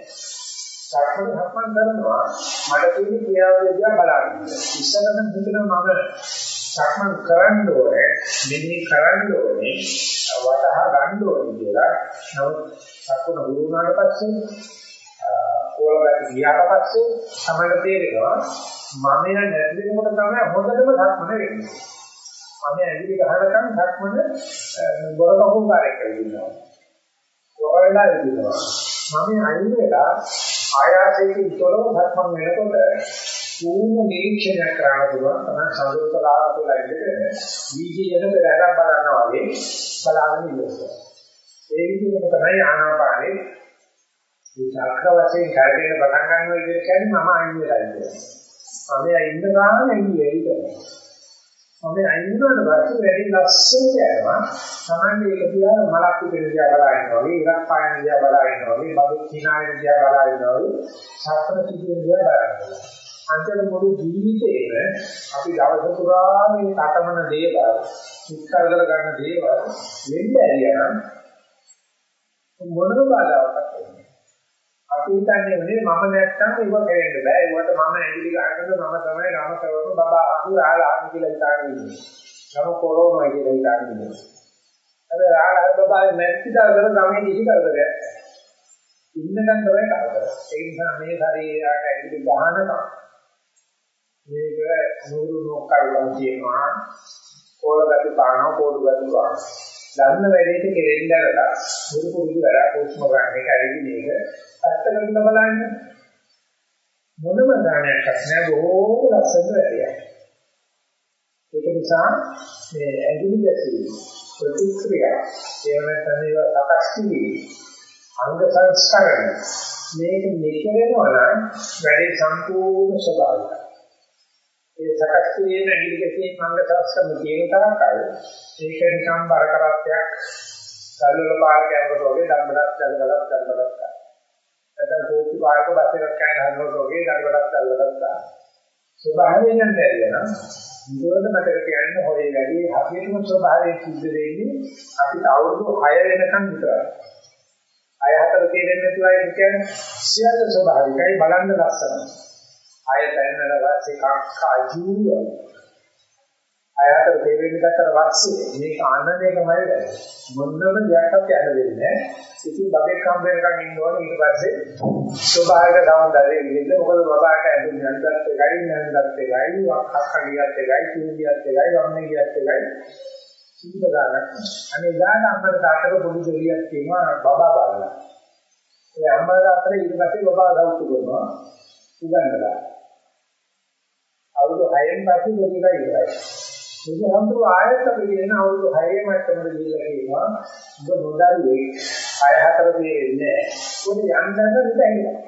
සක්මන සක්මන් කරනවා මට තියෙන ක්‍රියාවලිය දිහා බලන්න. ඉස්සරහම හිතනවා මම සක්මන් කරන්න ඕනේ මෙන්න කරන්න ඕනේ වටහා ගන්න ඕනේ කියලා. නමුත් සක්මන හුරු වුණාට පස්සේ කොලකට ගියාට පස්සේ තමයි තේරෙනවා මම යන නැති වෙනකොට තමයි හොඳටම සක්මන වෙන්නේ. මම ඇඟිලි ගහනකම් සක්මන බොර කපුම් කාර්යයක් කරනවා. කොරලා ඉන්නවා. මම අයින් වෙලා ආයාසයෙන් තොරව සක්මන් වෙනකොට පූර්ණ නිරීක්ෂණයක් කරන්න පුළුවන් තමයි සඳුල්කලාවට වෙලා ඉඳගෙන වීජයක පෙරහැරක් බලනවා වගේ බලාගෙන ඉන්නවා. ඒ විදිහම තමයි ආනාපානේ මේ චක්‍ර වශයෙන් කරගෙන පටන් ගන්නවා කියන කියන්නේ මම අයින් වෙලා ඉන්නවා. මම ඉන්න ගාන එන්නේ වෙයි කරනවා. මම අයින් වුණාට පස්සේ වැඩි ලස්සනට යනවා. Tamande ඒක දිහා මලක් උදේ දිහා බලා ඉන්නවා වගේ, ඉරක් පායන දිහා බලා ඉන්නවා වගේ, බබු කිනායන දිහා බලා ඉන්නවා වගේ, සාපන සිදුවෙන දිහා බලා ඉන්නවා. අන්තිම මුළු ජීවිතේම අපි දවස පුරා මේ කටමන දේවල්, ඉස්කරදර ගන්න දේවල් වෙන්න ඇරියනම් මොනම බාධාවක් නැහැ. අපි හිතන්නේ නේ මම නැත්තම් ඒව කරෙන්න බෑ. ඒවට මම ඇඟිලි ගහනකොට මම තමයි රම කරන බබා අහු රාලා අහු කියලා හිතාගෙන ඉන්නේ. නම කොරෝනා කියලා හිතාගෙන ඉන්නේ. අද රාලා බබා නැති දවසට ගමේ කිසි කරදරයක් නැහැ. ඉන්නකන් තමයි කරදර. ඒ නිසා මේ ශරීරයට ඇඟිලි ගහනකම් මේක නూరు නොකල්පන් කියනවා. කෝල ගති පානවා, කෝඩු ගති පානවා. ධර්ම වැඩේට කෙරෙන්න ඇරලා මුරු පුරුදු වැඩ කොස්ම ගන්න එක ඇවිදින එක පැත්තකට බලන්න මොනම දානයක් නැහැ බොහෝම ලස්සන වැඩයක්. ඒක නිසා මේ ඇඟිලි ගැසීම ප්‍රතික්‍රියා එහෙම නැත්නම් ඒවා සකස් කිරීම අංග සංස්කරණ මේක නිකරනවා නම් වැඩේ සම්පූර්ණ ස්වභාවිකයි. ඒ සකස් කිරීම ඇඟිලි ගැසීම අංග සංස්කරණ කියන තරකල් ඒක නිකම් බර කරත්තයක් සල්වල පාරක යනකොට වගේ ධම්මඩක් ධම්මඩක් ධම්මඩක් ගන්න. නැත්නම් කෝච්චි පාරක බස් එකක් යන හදනකොට වගේ ධම්මඩක් ධම්මඩක් ගන්න. ස්වභාවයෙන් යන්නේ නැරියනම් විරෝධ මතක කියන්නේ හොරේ වැඩි හරියටම ස්වභාවයෙන් සිද්ධ වෙන්නේ අපිට අවුරුදු 6 වෙනකන් විතරයි. අය හතර තේරෙන්නේ නැතුවයි කියන්නේ සියල්ල ස්වභාවිකයි බලන්න ලස්සනයි. අය පැනනල වාසේ කක්ක අජූව අයතර දෙවෙනි පැත්තට වස්සේ මේක ආනන්දයකමයි වෙන්නේ. මොන්නම දෙයක්වත් යන්න දෙන්නේ නැහැ. ඉතින් බබෙක් හම් වෙනකන් ඉන්නවනේ ඊට පස්සේ ස්වභාවික දවල් දැරේ ඉන්නේ. මොකද බබාට ඇඳුම් යන්නත් එකයි නෑනත් එකයි අක්ක ගියත් එකයි කිව් ගියත් එකයි වම්නේ ගියත් එකයි. සීත ගන්න. අනේ ගාන අම්මට තාත්තට පොඩි දෙවියක් තියෙනවා බබා බලලා. ඒ අම්මලා අතර ඊට පස්සේ බබා දවුතු කරනවා. උගන්වලා. අවුරුදු 6න් පස්සේ පොඩි එකයි ඉවරයි. බුදුහාමුදුරුවෝ ආයත අපි කියන අවුරුදු 6 මට්ටමට ගිහිල්ලා කියනවා ඔබ නොදරුවේ 6 4 දෙන්නේ නැහැ. ඔබ යන්නද හිතන්නේ.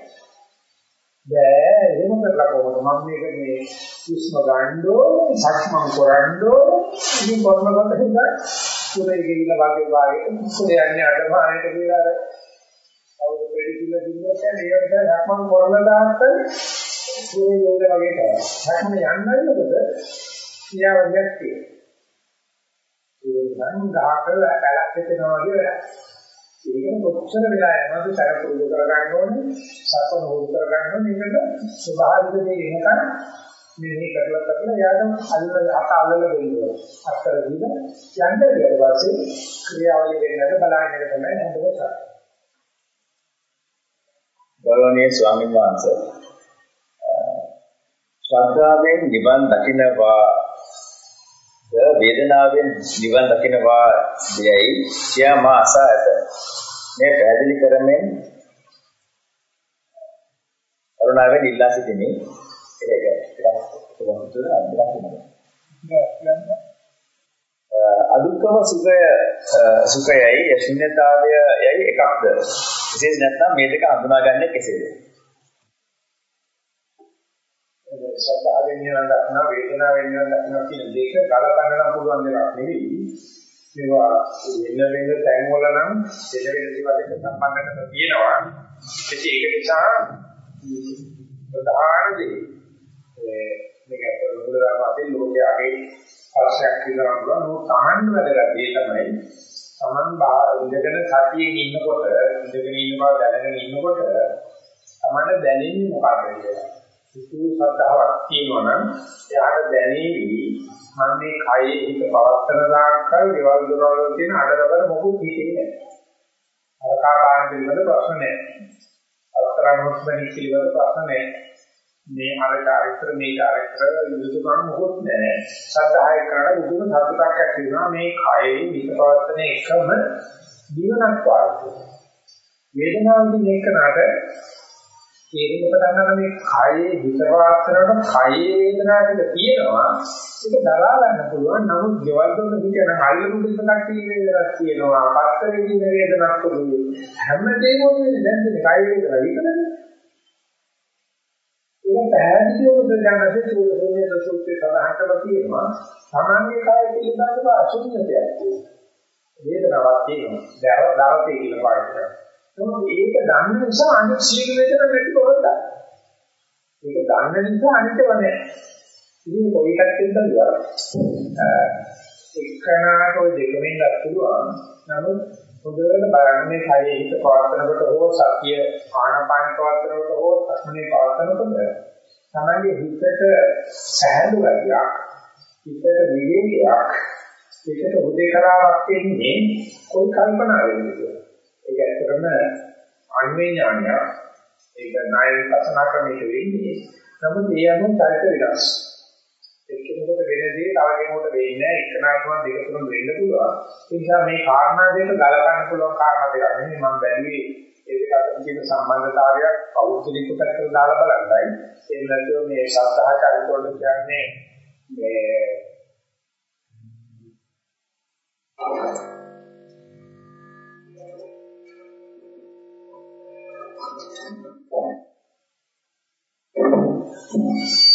බෑ එහෙම කරලා කොහොමද මම මේක මේ කිස්ම ගන්න ඕනේ සක්මන් කරන්න ඕනේ ඉතින් කොරන කොට හින්දා පුරේ ගිහිල්ලා වාගේ වාගේ කුස්සේ යන්නේ අඩමාරයට කියලා අර අවුරුදු දෙකකින් දිනුවා කියන්නේ ඒක සක්මන් කරන දාන්න පුරේ ගිහිල්ලා වගේ කරා සක්මන් යන්නයිනකොට ක්‍රියාවලියක් තියෙනවා. ඒ සංඝාක පැලක් වෙනවා වගේ වැඩක්. ඒකට කොච්චර වෙලා යනවද තර පුරුදු කරගන්න ඕනේ, සත්ව හොරු කරගන්න ඕනේ. මේකට ස්වභාවික දේ එනකන් මෙහි කරලා කරලා යාට අල්ලල අත අල්ලල දෙන්නේ. අත්තර දීලා යන්න ඊට පස්සේ ක්‍රියාවලිය වෙන්නට බලන්න එක තමයි හොඳම කරන්නේ. ගෞරවනීය ස්වාමීන් වහන්සේ ශ්‍රද්ධාවෙන් නිවන් දකින්නවා වේදනාවෙන් නිවන් දකින්නවා දෙයයි කියා මා අසා ඇත. මේ පැහැදිලි කරමින් කරුණාවෙන් ඉල්ලා සිටිමි. ඒක අදුක්කම සුඛය සුඛයයි ශුන්‍යතාවයයි එකක්ද? විශේෂ නැත්නම් මේ දෙක හඳුනාගන්නේ කෙසේද? ශ්‍රද්ධාවෙන් නිවන් දක්නා වේදනාවෙන් නිවන් දක්නා කියන දෙක ගලපන්න නම් පුළුවන් දෙයක් නෙවෙයි. මේවා වෙන වෙන තැන් වල නම් වෙන වෙන දේවල් එක්ක සම්බන්ධකම් තියෙනවා. ඒක නිසා ප්‍රධාන දේ මේක මුල දාපතේ ලෝකයේ අවශ්‍යයක් කියලා පුළුවන්. මොකද තමන් වැඩගත් දේ තමයි තමන් ඉඳගෙන සතියෙන් ඉන්නකොට ඉඳගෙන ඉන්න බව දැනගෙන ඉන්නකොට තමන්ට දැනෙන්නේ මොකක්ද කියලා. සුසු සද්ධාාවක් තියෙනවා නම් එයාට දැනේවි මම මේ කයේ හිත පවත්තන දායකල් ගෙවල් දොරවල් වල තියෙන අඩරබර මොකුත් හිතේ නැහැ. අරකාපාන පිළිබඳ ප්‍රශ්න නැහැ. අත්තරන් හොස්මනි පිළිබඳ ප්‍රශ්න නැහැ. මේ අර චාරිත්‍ර මේ චාරිත්‍ර යුතුයකම් මොකුත් නැහැ. සද්ධාය කරන බුදුම සතුටක් ඇති වෙනවා මේ කයේ හිත පවත්තන එකම දිවනක් වාර්ථය. වේදනාවකින් එකනට තේරෙන්න පටන් ගන්න මේ කයේ හිත වාස්තරවට කයේ වේදනාව ටික තියෙනවා ඒක දරා ගන්න පුළුවන් නමුත් ගෙවල් වල හිතන අල්ලපු දෙයක් කට්ටිය වේදනාවක් තියෙනවා පස්තරේ දින වේදනාවක් පුළුවන් හැමදේම වෙන්නේ දැන් ඉතින් කය වේදනාව විතරනේ ඒක පැහැදිලිව බුදුරජාණන්සේ චූලසෝනේ සූත්‍රයේ සඳහන් කරලා තියෙනවා සාමාන්‍ය කය පිළිබඳව අසුඤ්ඤතයක් තියෙනවා වේදනාවක් තියෙනවා දරතේ කියලා පාවිච්චි කරනවා නමුත් ඒක දන්න නිසා අනිත් සියලු වේදනා නැති බවක් දන්නවා. ඒක දන්න නිසා අනිත්ව නැහැ. ඉතින් කොයි කට්ටියද බැලුවා එක්කනාට ඔය දෙකෙන් ගන්න පුළුවන්. නමුත් හොඳට බලන්න මේ කයේ හිත පවත්නකොට හෝ සතිය ආනපාන පවත්නකොට හෝ සම්මනේ පවත්නකොට තමයි හිතට සෑහළු ගතියක් හිතට විවේකයක් හිතට උදේකලාවක් එන්නේ કોઈ කල්පනාවෙන්නේ කියලා. ඒක ඇත්තටම අන්වේ ඥානයක්. ඒක ණය විපස්සනා ක්‍රමයක වෙන්නේ. නමුත් ඒ අනුව චරිත වෙනස්. එක්කෙනෙකුට වෙනදී තව කෙනෙකුට වෙන්නේ නැහැ. එක්කනාටම දෙක තුන වෙන්න පුළුවන්. ඒ නිසා මේ කාරණා දෙක ගලපන්න පුළුවන් කාරණා දෙකක් නෙමෙයි මම බැලුවේ ඒ දෙක අතර තියෙන සම්බන්ධතාවයක් පෞද්ගලික පැත්තට දාලා බලන්නයි. ඒ නැතුව මේ සත්‍තහ චරිත වල කියන්නේ මේ Yes.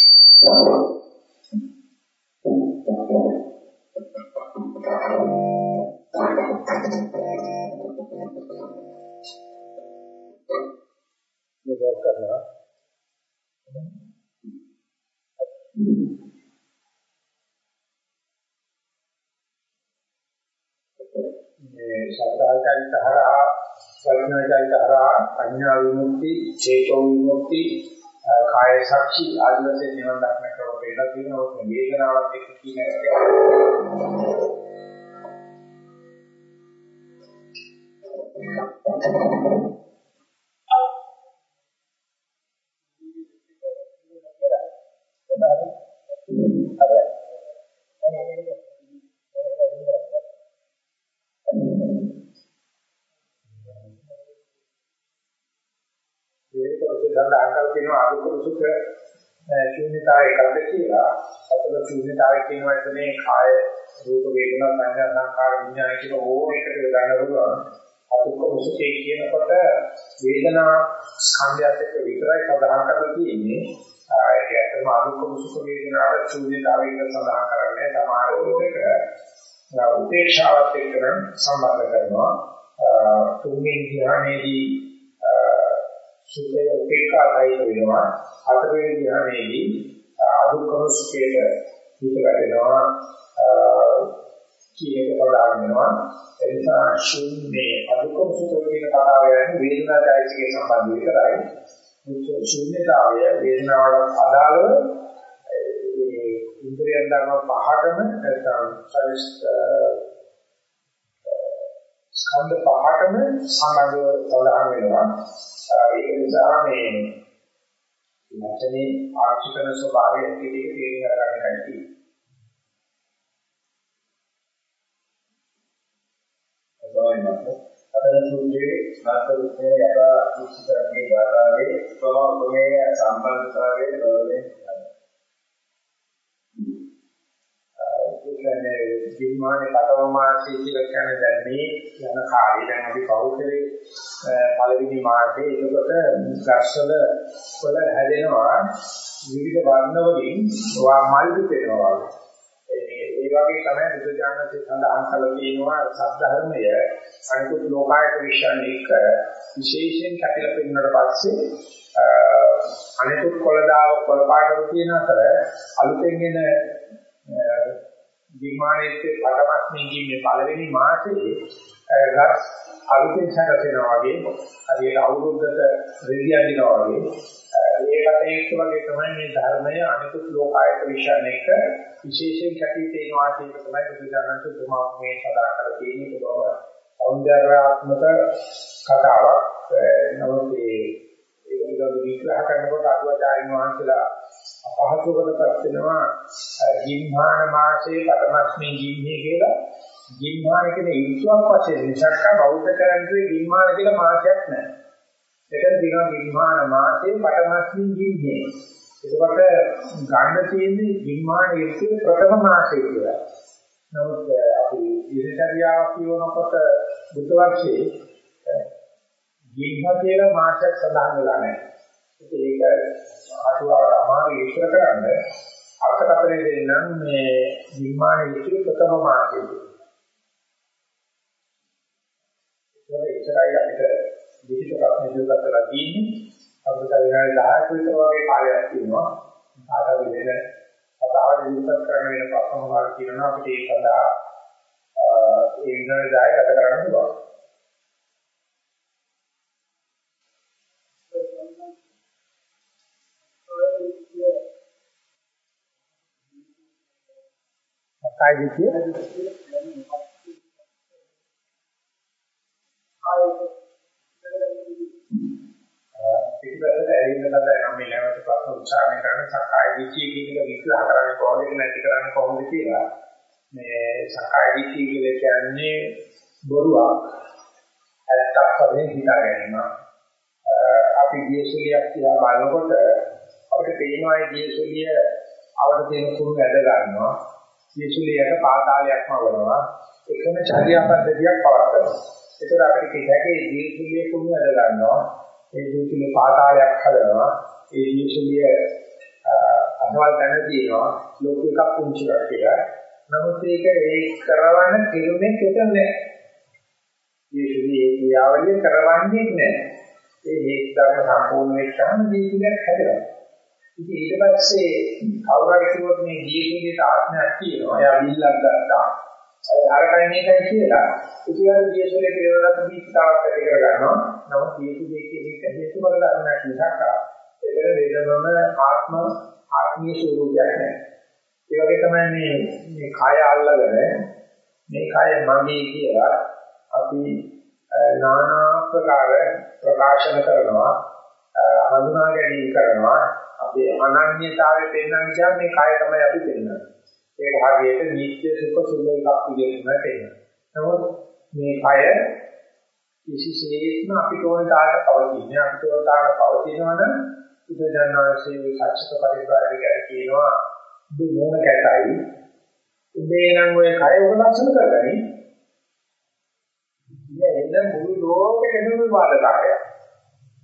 ආදී වශයෙන් නිවන් දක්න ක්‍රම පෙන්නලා තියෙනවා වේදනාවත් එක්ක කියන එක සඳහන් කර තියෙනවා අදුක්කම සුඛ ශූන්‍යතාවය එකක්ද කියලා. අතන ශූන්‍යතාවය කියනවා එතනේ කාය රූප වේදනා සංඥා සංකාර විඥාන කියන ඕන එකට ගන්න පුළුවන්. අදුක්කම සුඛේ කියනකොට වේදනා ස්කන්ධයත් එක්ක විතරයි සඳහන් කරලා තියෙන්නේ. ඒක ඇත්තම අදුක්කම සුඛ වේදනාව ශූන්‍යතාවයෙන් සඳහන් කරන්නේ සමහර විටක උපේක්ෂාවත් එක්ක සම්බන්ධ කරනවා. තුන්වෙනි ධ්‍යානයේදී සුඛය උපේක්ෂායි වෙනවා හතරවෙනි ධ්‍යානයේදී අදුක්කම සුඛයට හිත වැටෙනවා කියන එක ප්‍රධාන වෙනවා. ඒ නිසා ශුන්‍යේ අදුකම සුඛ කියන කතාව යන්නේ වේදනාචෛතසිකේ සම්බන්ධ විතරයි. ශුන්‍යතාවය වේදනාවට අදාළව ඒ ඉන්ද්‍රියයන් ධර්ම පහටම නැත්නම් ස්කන්ධ පහටම සම්බන්ධව සඳහන් වෙනවා. ඒක නිසා මේ වචනේ පාවිච්චි කරන ස්වභාවය ඇතුළේ තේරුම් ගන්න එකයි තියෙන්නේ. අතන සූත්‍රයේ සාස්ත්‍රීය යථා විශ්ිතකේ ගාථාවේ ප්‍රමෝදමේ සම්බන්ධතාවයේ ප්‍රවේශ විමානේ පතම මාසයේ කියලා කියන්නේ දැන් මේ යන කාලේ දැන් අපි පෞද්ගලේ පළවෙනි මාසේ එතකොට ගස්වල වල හැදෙනවා විවිධ වර්ණ වලින් මල් පිටේනවා ඒ වගේ තමයි බුදුජානකේ සඳහන් කළා තියෙනවා සද්ධර්මය අනිකුත් ලෝකායත විශ්යන් එක්ක විශේෂයෙන් කැපිලා පෙන්නට පස්සේ අනිකුත් කොළදාව කොළපාටව තියෙන අතර අලුතෙන් එන විමානයේ පටමස්මින්ගේ මේ පළවෙනි මාසයේ ගස් අලුතෙන් සැකසෙනවා වගේ හරියට අවුරුද්දට රෙදි අදිනවා වගේ ඒ කටයුතු වගේ තමයි මේ ධර්මය අනිකුත් ලෝකායත විශ්යන් එක්ක විශේෂයෙන් කැපී පෙනෙනවා කියන එක තමයි බුදුදහමේ උපමාවක් මේ සඳහන් කරලා තියෙන්නේ. බව සෞන්දර්යාත්මක කතාවක්. නමුත් ඒ ඒක විදිහට විග්‍රහ කරනකොට අදුවාචාරින් වහන්සේලා අපහසුකටපත් වෙනවා ජිම්හාන මාසයේ පතමස්මේ ජිම්හේ කියලා ජිම්හාන කියන ඉස්සුවක් වශයෙන් මිසක්ක බෞද්ධ කරන්නේ ජිම්හාන කියලා මාසයක් නැහැ. එතන තියෙනවා ජිම්හාන මාසයේ පතමස්මේ ජිම්හේ. ඒකට ගන්න තියෙන්නේ ජිම්හාන ඉස්සුවේ ප්‍රථම මාසය කියලා. නමුත් අපි දිනචර්යාව කියනකොට බුද්ධ වර්ෂයේ ජිම්හා කියලා මාසයක් සඳහන් වෙලා නැහැ. ඒක අටුවාවට අමාරු විස්තර කරන්න අර්ථකථනය දෙන්නම් මේ නිර්මාණ යුතු ප්‍රථම මාර්ගය. ඒක ඉතරයි අපිට විවිධ ප්‍රශ්න ඉදිරිපත් කරලා තියෙන්නේ. අපිට විනාඩි 10ක විතර වගේ කාලයක් තියෙනවා. කාටද වෙන කතාවට ඉදිරිපත් කරන්න වෙන ප්‍රශ්න මොනවද කියනවා අපිට ඒ සඳහා ඒ විනාඩි 10 ගත කරන්න පුළුවන්. කාය? දිට්ඨිය පිටිපස්සට ඇවිල්ලා තමයි නම් මේ නැවත ප්‍රශ්න උච්චාරණය කරන සක්කාය දිට්ඨිය කියන එක විග්‍රහ කරන්නේ කොහොමද ඒක නැති කරන්නේ කොහොමද කියලා. මේ සක්කාය දිට්ඨිය කියලා කියන්නේ බොරුවක්. ඇත්තක් වශයෙන් හිතා ගැනීම. අපි දියසුලියක් කියලා බලනකොට අපිට පේනවා ඒ දියසුලිය අවුවට තියෙන කුණු ඇද ගන්නවා. විසුලියට පාතාලයක්ම වනවා එකම චර්යා පද්ධතියක් පවත්වනවා. ඒතර අපිට කිසකේ දීසුලිය කුණු ඇද ගන්නවා. ඒ දීසුලිය පාතාලයක් හදනවා. ඒ දීසුලිය අසවල් තැන තියෙනවා. ලෝක එකක් පුංචි කියලා නමුත් ඒක ඒ කරවන්න කිරුනේ කෙතන්නේ දීසුලිය ඒ ක්‍රියාවලිය කරවන්නේ නැහැ. ඒ හේත් ධර්ම සම්පූර්ණ වෙච්චාම දීසුලියක් හැදෙනවා. ඉතින් ඊට පස්සේ කවුරුහරි කිව්වොත් මේ දීර්ඝිකේ ආත්මයක් තියෙනවා. එයා විල්ලක් ගත්තා. අරකයි මේකයි කියලා. ඉතින් ජීසුලේ පිරවලත් දීප්තාවක් ඇති කර ගන්නවා. නමුත් ජීසු දෙකේ එක හේතු වල ධර්මයක් මිසක් ඒක වෙනම ආත්ම ආත්මීය ස්වરૂපයක් නෑ. ඒ වගේ තමයි මේ මේ කය අල්ලගෙන මේ කය මගේ කියලා අපි নানা ආකාර ප්‍රකාශන කරනවා හඳුනා ගැනීම කරනවා අපේ අනන්‍යතාවය පෙන්වන්න කියන්නේ මේ කය තමයි අපි පෙන්වන්නේ. ඒක හරියට නිත්‍ය සුඛ සුභ එකක් විදිහට තමයි පෙන්වන්නේ. නමුත් මේ කය කිසිසේත්ම අපිට ඕන තාලට පවතින්නේ අපිට ඕන තාලට පවතිනවනම් බුදුජානනාංශයේ සත්‍ය පරිපාලකයන් කියනවා දුක මොන කැතයි උඹේ නම් ඔය කය ඔබ ලක්ෂණ කරගනි. ඉතින් එන්න මුළු ලෝකෙටම වාදකාරයක්.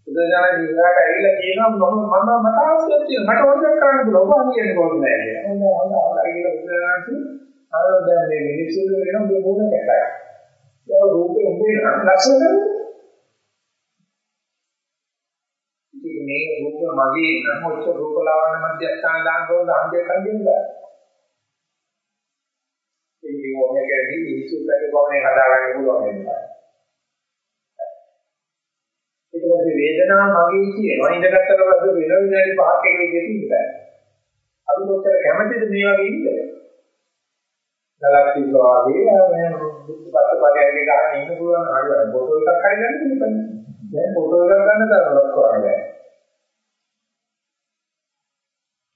බුදුසසුන ඉස්සරහට ඇවිල්ලා කියනවා මම මම මට අවශ්‍යයක් තියෙනවා. මට ඕනක් කරන්න පුළුවන්. ඔබ කියන්නේ කොහොමද නෑ හොඳ හොඳ හොඳ කියලා බුදුසසුන අර දැන් මේ මිනිස්සු වෙන මේ මොන කැටයි ඒ රූපේ උඹේ නම් ලක්ෂණ කරන්නේ ඉතින් මේ රූප මගේ නම් ඔච්ච රූප ලාවන්‍ය මධ්‍යස්ථාන දාන කොහොමද අන්දේ කන්දින්ද ඒක වොම් එකේදී ඉනිසු පැටි කොහොමද හදාගන්න පුළුවන් වෙනවා. ඊට පස්සේ වේදනාව මගේ කියනවා ඉඳගත්තට පස්සේ වෙන විනාඩි 5ක් එක විදිහට ඉඳලා. අපි කොච්චර කැමතිද මේ වගේ ඉන්න? ගලක් තිබ්බා වගේ මම බුද්ධපත් පරයන්ක ගන්න ඉන්න පුළුවන් හරියට ෆොටෝ එකක් හරි ගන්න පුළුවන්. දැන් ෆොටෝ එකක් ගන්න තරමක් කරන්නේ.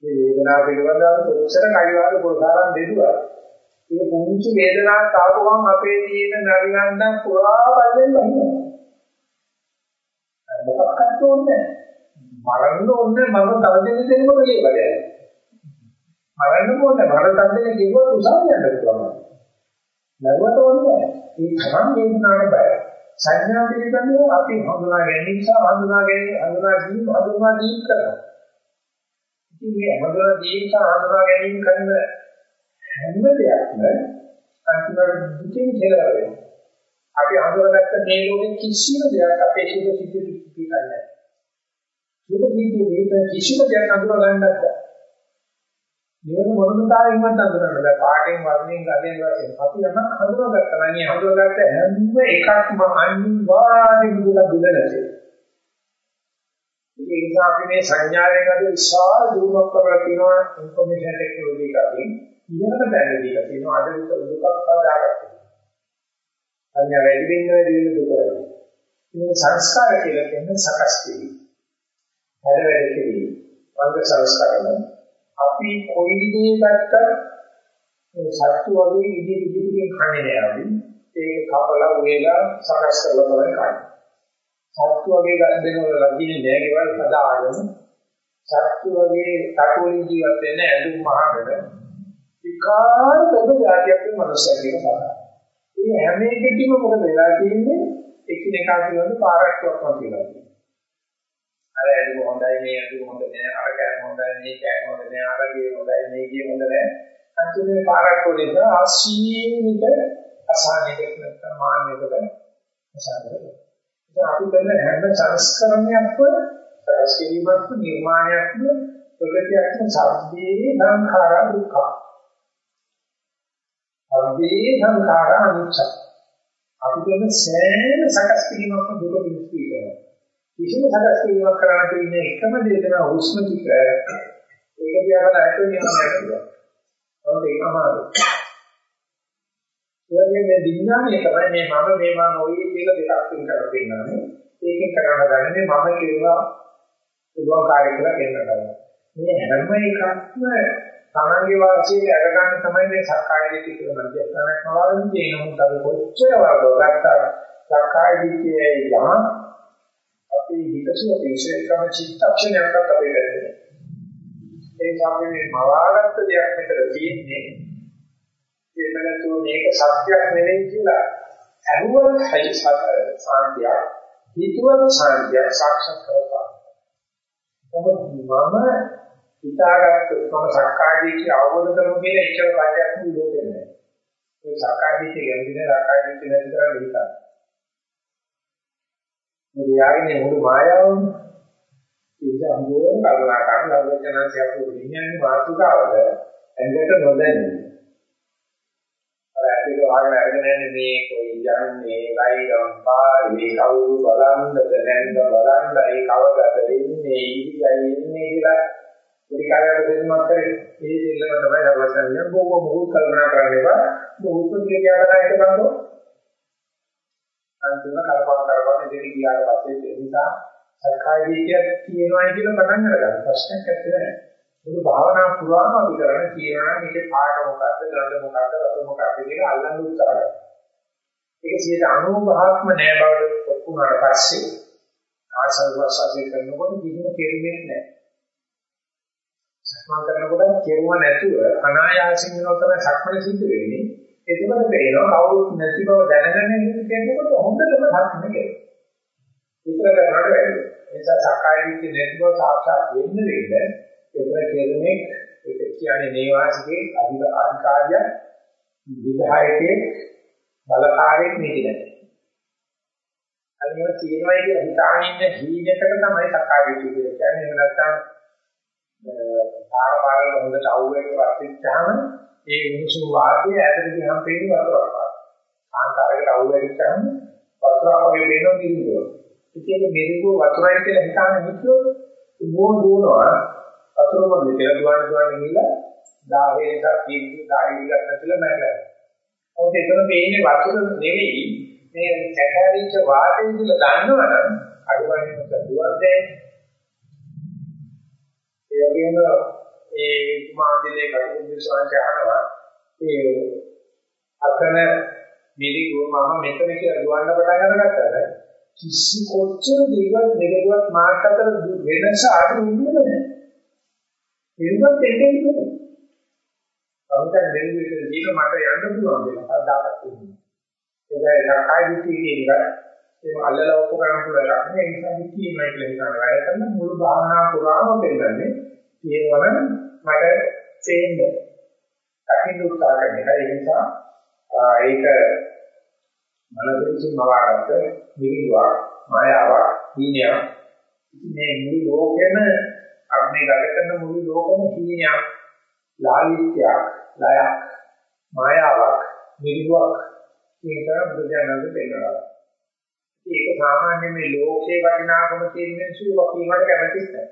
මේ වේදනාව පිළිබඳව කොච්චර කයිවාද පොරතරම් දෙදුවා. මේ පුංචි වේදනාවක් ආපු ගමන් අපේ තියෙන නරිනන්ද පුරා බලෙන් බහිනවා. මොකක්වත් ඕනේ මරන්න ඕනේ මම තව දෙන්න දෙන්නම කලේ බලයන්. මරන්න ඕනේ මර තන්දේ කිව්වොත් උසාවිය යන්න පුළුවන්. නරුවට ඕනේ මේ තරම් වේදනාවට බය. සංඥා පිළිබඳව අපි හඳුනා ගැනීම නිසා හඳුනා ගැනීම හඳුනා ගැනීම හඳුනා ගැනීම කරනවා. ඉතින් මේ හඳුනා ගැනීම සහ හඳුනා ගැනීම කරන හැම දෙයක්ම අන්තිමට දුකින් කෙලවර වෙනවා. අපි හඳුනාගත්ත මේ ලෝකෙ කිසිම දෙයක් අපේ සුභ සිද්ධි පිටිපිටන්නේ නැහැ. සුභ සිද්ධි මේ කිසිම දෙයක් හඳුනා ගන්නත් බැහැ. මේක මොනම තාලෙන්වත් හඳුනන්න බෑ. පාටෙන් වර්ණයෙන් ගලෙන් වශයෙන් අපි යමක් හඳුනාගත්තා නම් මේ හඳුනාගත්ත හැම එකක්ම අනිවාර්යයෙන්ම දුක දිලනසේ. ඒ නිසා අපි මේ සංඥාවෙන් අද විශාල දුරක් කරලා තියෙනවා ඉන්ෆර්මේෂන් ටෙක්නොලොජි එකකින්. ඉහළට බැලදී තියෙනවා අද දුකක් පදාගත්තා. සංඥා වැඩි වෙන වැඩි වෙන දුක වෙනවා. මේ සංස්කාර කියලා කියන්නේ සකස් කිරීම. වැඩ වැඩ කිරීම. අංග සංස්කාරන අපි කොයි දේ ගත්තත් මේ සත්තු වගේ ඉදි ඉදි පිටින් කන්නේ නෑ අපි. ඒක කපලා උයලා සකස් කරලා තමයි කන්නේ. සත්තු වගේ ගස් දෙනවල ලගින්නේ නෑ ගෙවල් හදාගෙන. සත්තු වගේ තටුවලින් ජීවත් වෙන්න ඇඳුම් මහකට විකාර දෙක જાතියක් වෙන මනුස්සයෙක් කියලා මේ හැම එකකින්ම මොකද වෙලා තියෙන්නේ එකිනෙකා කියන පාරක්ෂයක් වගේ තියෙනවා. අර ඇදුම හොඳයි මේ ඇදුම හොඳ නෑ අර කෑම හොඳයි මේ කෑම හොඳ නෑ අර ගේ හොඳයි මේ ගේ හොඳ නෑ. අන්තිමේ පාරක්ෂය නිසා අසීමිත අසහනයකට නැත්නම් මාන්නයකට අසහනයකට. ඉතින් අපි කරන හැම සංස්කරණයක්ම සකස් කිරීමක්ම නිර්මාණයක්ම ප්‍රගතියක්ම සබ්බේ සංඛාර දුක්ඛ අර්ධේ සංඛාර අනිච්ච. අපි කියන සෑම සකස් කිරීමක්ම දුක පිළිස්සී කරනවා. කිසිම සකස් කිරීමක් කරන්න තියෙන එකම දේ තමයි උෂ්ම ටික. ඒක දිහා බලලා හිතුවේ නියමයක් කියලා. ඔව් ඒක අමාරුයි. ඒ මේ විඥානය තමයි මේ මම මේ මම නොවේ කියලා දෙකක් තුන් කරලා තියෙනවානේ. ඒකෙන් කරන්න ගන්නේ මම කියලා පුළුවන් කාර්ය කියලා කියනවා. මේ හැම එකක්ම තමන්ගේ වාසියට අරගන්න තමයි මේ සක්කාය දිට්ඨිය කියලා මධ්‍යස්ථානයක් නවාගෙන තියෙන මොකද අපි කොච්චර වරදෝ ගත්තා සක්කාය දිට්ඨියේ යම අපි හිතසුව පිළිසෙකම චිත්තක්ෂණයකට අපි කරන්නේ ඒ තමයි මවාගත්ත දෙයක් මෙතන තියෙන්නේ. ඒ වෙනතු මේක සත්‍යයක් නෙවෙයි කියලා අනුවත් හයි සාන්තිය හිතුවත් සාන්තිය සාක්ෂාත් කරගන්නවා නමුත් මම හිතාගත්ත මම සක්කායදිට්ඨිය අවබෝධ කරමු කියලා ඉච්ඡා කාර්යයක් ලෝකෙ නැහැ. ඒ සක්කායදිට්ඨිය ගැඹුරේ සක්කායදිට්ඨිය නැති කරලා දෙහිතා. මේ යාගේ මුළු මායාවම ඒක අනුව කල්පනා කරන ලෝකනාසිය අපේ විඥානේ මාතුකාවද ඇඟට නොදැන්නේ. අර ඇත්තට වහගෙන අරගෙන යන්නේ මේ කොයි යන්නේ ලයිගම් පාරේ කවුරු බලන්නද නැන්ද බලන්න ඒ කවදද එන්නේ ඉදිරියයි එන්නේ කියලා පොඩි කාලයක දෙන්නවත් කරේ මේ දෙල්ලම තමයි දවසන්නේ බොහොම මොහොත් කල්පනා කරන්න එපා. මොහොත් කියලා කරලා හිටපන්කො අන්තිම කල්පනා කරපුවා ඉතින් ගියාට පස්සේ ඒ නිසා සක්කාය දිට්ඨිය කියනවා කියන පටන් අරගන්න. ප්‍රශ්නයක් ඇත්තේ මුළු භාවනා පුරාම අපි කරන්නේ කියනවා මේකේ පාඩ මොකද්ද ගඳ මොකද්ද රස මොකද්ද කියලා අල්ලන්න උත්සාහ කරනවා. ඒක 95ක්ම නෑ බවට ඔප්පුනාට පස්සේ ආසල් වසාවේ කරනකොට කිසිම කෙරෙන්නේ නැහැ. සක්මන් කරනකොට කෙරුව නැතුව අනායාසින් වෙනවා තමයි සක්මන සිද්ධ වෙන්නේ. ඒකවල පේනවා කවුරුත් නැති බව දැනගෙන ඉන්නකොට හොඳටම සක්මන කෙරේ. විතර කරනකොට වැඩි. ඒ නිසා සක්කාය දිට්ඨිය නැති බව සාක්ෂාත් වෙන්න වෙන්න ඒතර කෙරුමේ ඒක කියන්නේ නේවාසිකේ අධික අධිකාරිය විධායකේ බලකාරයෙක් නෙකිනේ. අනිවාර්ය තියෙනවා කියලා හිතාගෙන ඉන්න හීනකට තමයි සක්කාය දිට්ඨිය කියන්නේ. එහෙම නැත්නම් තාර බලන හොඳට අවුලකට පත්වෙච්චාම ඒ උණුසුම් වාතය ඇතුළට ගියම පේන වතුරක් වගේ. කාන්තාරයකට අවුල් වෙච්චාම වතුරක් වගේ පේනවා මිරිඟුව. ඉතින් මේ මිරිඟුව වතුරයි කියලා හිතාන හිතුවොත් මොන දුවනවා වතුරම මෙතන දුවන දුවන ගිහලා දාහේ එක කීකි දාහේ එකක් නැතිලා මැරලා. ඔතන එතන මේන්නේ වතුර නෙවෙයි මේ කැටරිච්ච වාතය කියලා දන්නවනම් අඩුවන්නේ මොකද දුවන්නේ. ඒ වගේම ඒ මාදිලේ කටුකුරු සංජානනවා ඒ අතන මිරිගුව මම මෙතන කියලා දුවන්න පටන් අරගත්තාට කිසි කොච්චර දේවල් දෙකවත් මාත් අතර වෙනස අඩු වෙන්නේ නැහැ. ඒකත් දෙන්නේ නෙමෙයි. අවිතර දෙන්නේ ජීව මට යන්න පුළුවන් කියලා අදාළක් තියෙනවා. ඒකයි සක්කාය දිට්ඨිය කියන එක ඒක අල්ලලා ඔප්පු කරන්න පුළුවන් එකක් නෙවෙයි. ඒ නිසා දිට්ඨිය නයි කියලා හිතන වැඩ කරන මුළු භාවනා පුරාම පෙන්නන්නේ තියෙනවනම් මට තේින්න. දකින්න උත්සාහ කරන එක. ඒ නිසා ඒක මනසෙන් මවාගත්ත නිවිදුවක් මායාවක් හීනයක් මේ මුළු ලෝකෙම අපි ගත කරන මුළු ලෝකෙම හීනයක් ලාලිත්‍යයක් ලයක් මායාවක් නිවිදුවක් කියන බුදුජානක පෙන්නනවා ඒක සාමාන්‍ය මේ ලෝකේ වටිනාකම තියෙන මිනිස්සු වකීමකට කැමති නැහැ.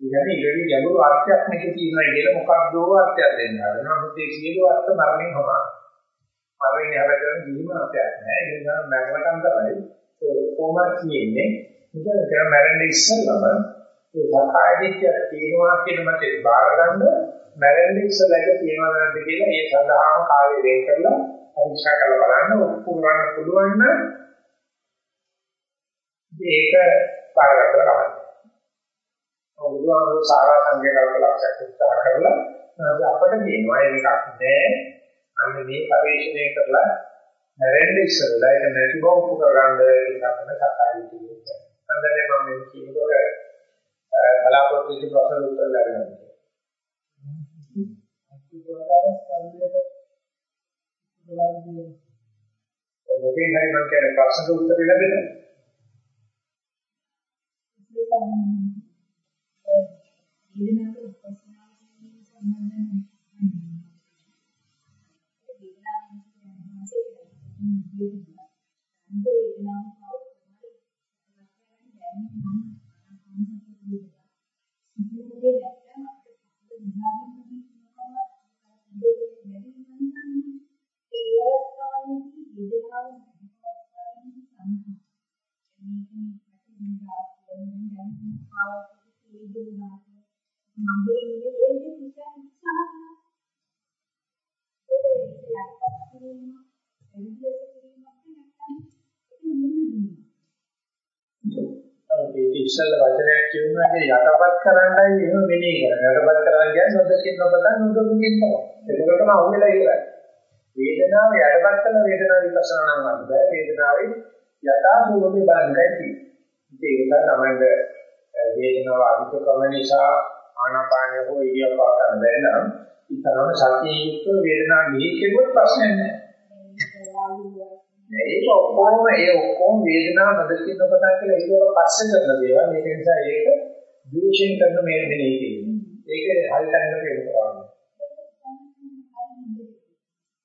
ඉතින් ඉතින් ගැඹුරු අර්ථයක් මේක තියෙනවා කියලා මොකක්දෝ අර්ථයක් දෙන්න හදනවා. නමුත් ඒ සියලු අර්ථ මරණයෙන් හොමා. මරණය හැබැයි කිසිම අර්ථයක් නැහැ. ඒ නිසා මරණකම් තමයි කොහොමද කියන්නේ. ඉතින් ඒක මරණය ඉස්සෙල්ලම ඒ සකායදිත්‍ය තියෙනවා කියන මතේ බාර ගන්න මරණය ඉස්සෙල්ලා ඒක තියෙනවා නැද්ද කියලා ඒ සඳහාම කාලය වෙන් කරලා පරීක්ෂා කරලා බලන්න ඔප්පු කරන්න පුළුවන් නම් ඒක බාරගත්තට කමක් බුදුහාමුදුරුවෝ සාරා සංඛ්‍ය කල්පලක්ෂයක් උත්සාහ කරලා අපට කියනවා ඒකක් නෑ අන්න මේ පරිශ්‍රණය කරලා නැරෙන්න ඉස්සරලා ඒක නැති බව උපු කරගන්න ඉන්නකන සත්‍යයි කියන්නේ. අන්දරේ මම මේ කියනකොට බලාපොරොත්තු වෙච්ච ප්‍රශ්න උත්තර ලැබෙනවා. මොකෙන් හරි මම කියන ප්‍රශ්නට උත්තර ලැබෙනවා. වේදනාව උපස්නාව සම්බන්ධයෙන් කරන්නයි එහෙම මෙනේ කරන්නේ. යටපත් කරන්න කියන්නේ නොදකින් නොබලන් නොදකින් තමයි. එතකොටම අහුවෙලා ඉවරයි. වේදනාව යටපත් කරන වේදනාව විපස්සනා නම් වද බෑ. වේදනාවේ යථා ස්වરૂපේ බලන්නයි තියෙන්නේ. ඒක තමයි වේදනාව අධික ක්‍රම නිසා ආනාපානය හෝ ඉරියව් පාත ගන්න බැරි නම් ඉතනම සතියේ යුක්ත වේදනාව නිහිතෙකුත් ප්‍රශ්නයක් නැහැ. ඒක ඔක්කොම ඒ ඔක්කොම වේදනාව නොදකින්න පටන් කියලා ඒක පස්සේ කරන දේවල්. මේක නිසා ඒක ද්වේෂයෙන් කරන මේ දෙන්නේ තියෙන්නේ. ඒක හරි තැනකට එනවා.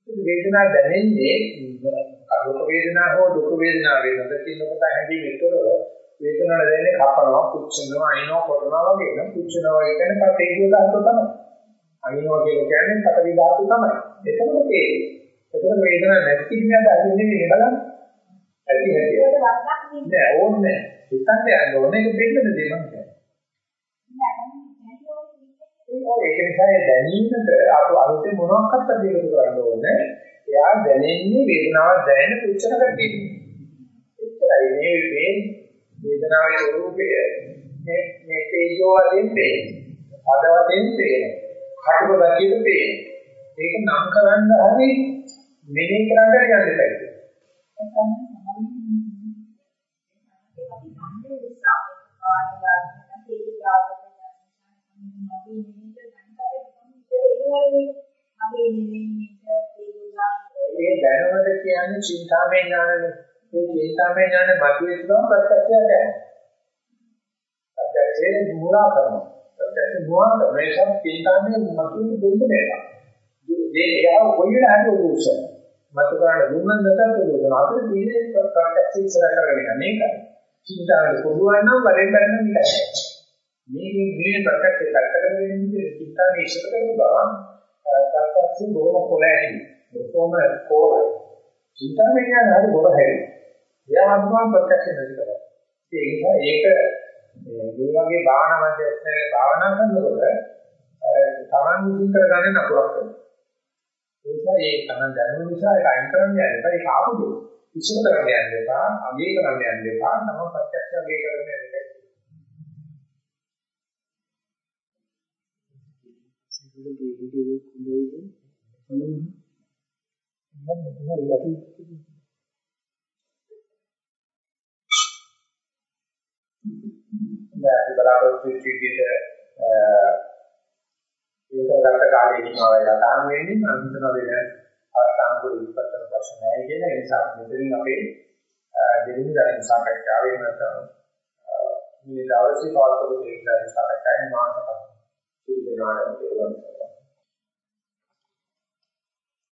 වේදනාව දැනෙන්නේ දුක් වේදනාව හෝ දුක් වේදනාව වෙනද කියන කොට හැදීමේතරව වේදනාව දැනෙන්නේ කපනවා, කුච්චනවා, අයින්නවා, කොටනවා වගේ නම් කුච්චනවා කියන්නේ පතේජෝ ධාතු තමයි. අයින්නවා කියන්නේ පතවි ධාතු තමයි. එතකොට තේරෙන්නේ. එතකොට වේදනාවක් නැති කියනද අදින්නේ නේ බලන්න. ඇති හැටි. නෑ ඕනේ නෑ. හිතන්න යන්න ඕනේ ඒක දෙන්න දෙයක් නෑ. ඒක නිසා දැනීමට අප අලුතෙන් මොනවක්වත් අධිකතු කරන්න ඕනේ. එයා දැනෙන්නේ වේදනාවක් දැනෙන පුච්චන කටියෙ. එච්චරයි මේ මේ වේදනාවේ ස්වરૂපය මේ මේ තේජෝ වලින් පේන්නේ. පද වලින් පේන්නේ. කටුක දකියට පේන්නේ. ඒක නම් කරන්න හරි මෙනෙහි කරන්න යන්න බැහැ. ඒ දැනුමද කියන්නේ චින්තාමය ඥානනේ. මේ චින්තාමය ඥාන මතුවෙච්ච ගමන් ප්‍රත්‍යක්ෂය කියන්නේ. ප්‍රත්‍යක්ෂේ මුලා කරනවා. ප්‍රත්‍යක්ෂ මුලා කරන නිසා චින්තාමය මතුවෙන්න දෙන්න බෑ. ඒ එයා කොයි වෙලාවද උත්සාහ. මතු කරන්න දුන්නත් නැතත් උත්සාහ. අපිට තියෙන්නේ ප්‍රත්‍යක්ෂ ඉස්සර කරගෙන යන මේකයි. චින්තාවේ පොදුවන් නම් වරෙන් බැලන මේකයි. මේකේ මේ ප්‍රත්‍යක්ෂ පැත්තකට වෙන්නේ චින්තාවේ ඉස්සර කරන බව ප්‍රත්‍යක්ෂ බොහොම කොලෑටි. බොහොම කෝලයි. චින්තාවේ කියන්නේ හරි බොර හැරි. එයා අනුමාන ප්‍රත්‍යක්ෂ නැති කරා. ඒ නිසා ඒක මේ වගේ භාවනා මැදස්නේ භාවනා කරනකොට තමන් විසින් කරගන්න නපුරක් වෙනවා. ඒ නිසා ඒ තමන් දැනුම නිසා ඒක අයින් කරන්න යන්න එපා. ඒක ආපු දෙයක්. ඉස්සර කරන්න යන්න එපා. අගේ කරන්න යන්න එපා. තම ප්‍රත්‍යක්ෂ අගේ කරන්න යන්න එපා. සිදුවේ දෙවිදේ කුලයේ මොනවා මම මොකක්ද දැන් අපි බලාපොරොත්තු වෙච්ච විදිහට ඒකකට කාලෙකින් ආවයි ගන්න වෙන්නේ අන්තිම වෙන අස්ථාංගුල විපත්තන ප්‍රශ්න නැහැ කියන නිසා මෙතනින් අපේ දෙවෙනි ධර්ම සාකච්ඡාවේ නැත්නම් මේ දවසේ පවත්වපු දෙවෙනි ධර්ම සාකච්ඡාවේ මාතෘකාව. ඉතින් ඒනාට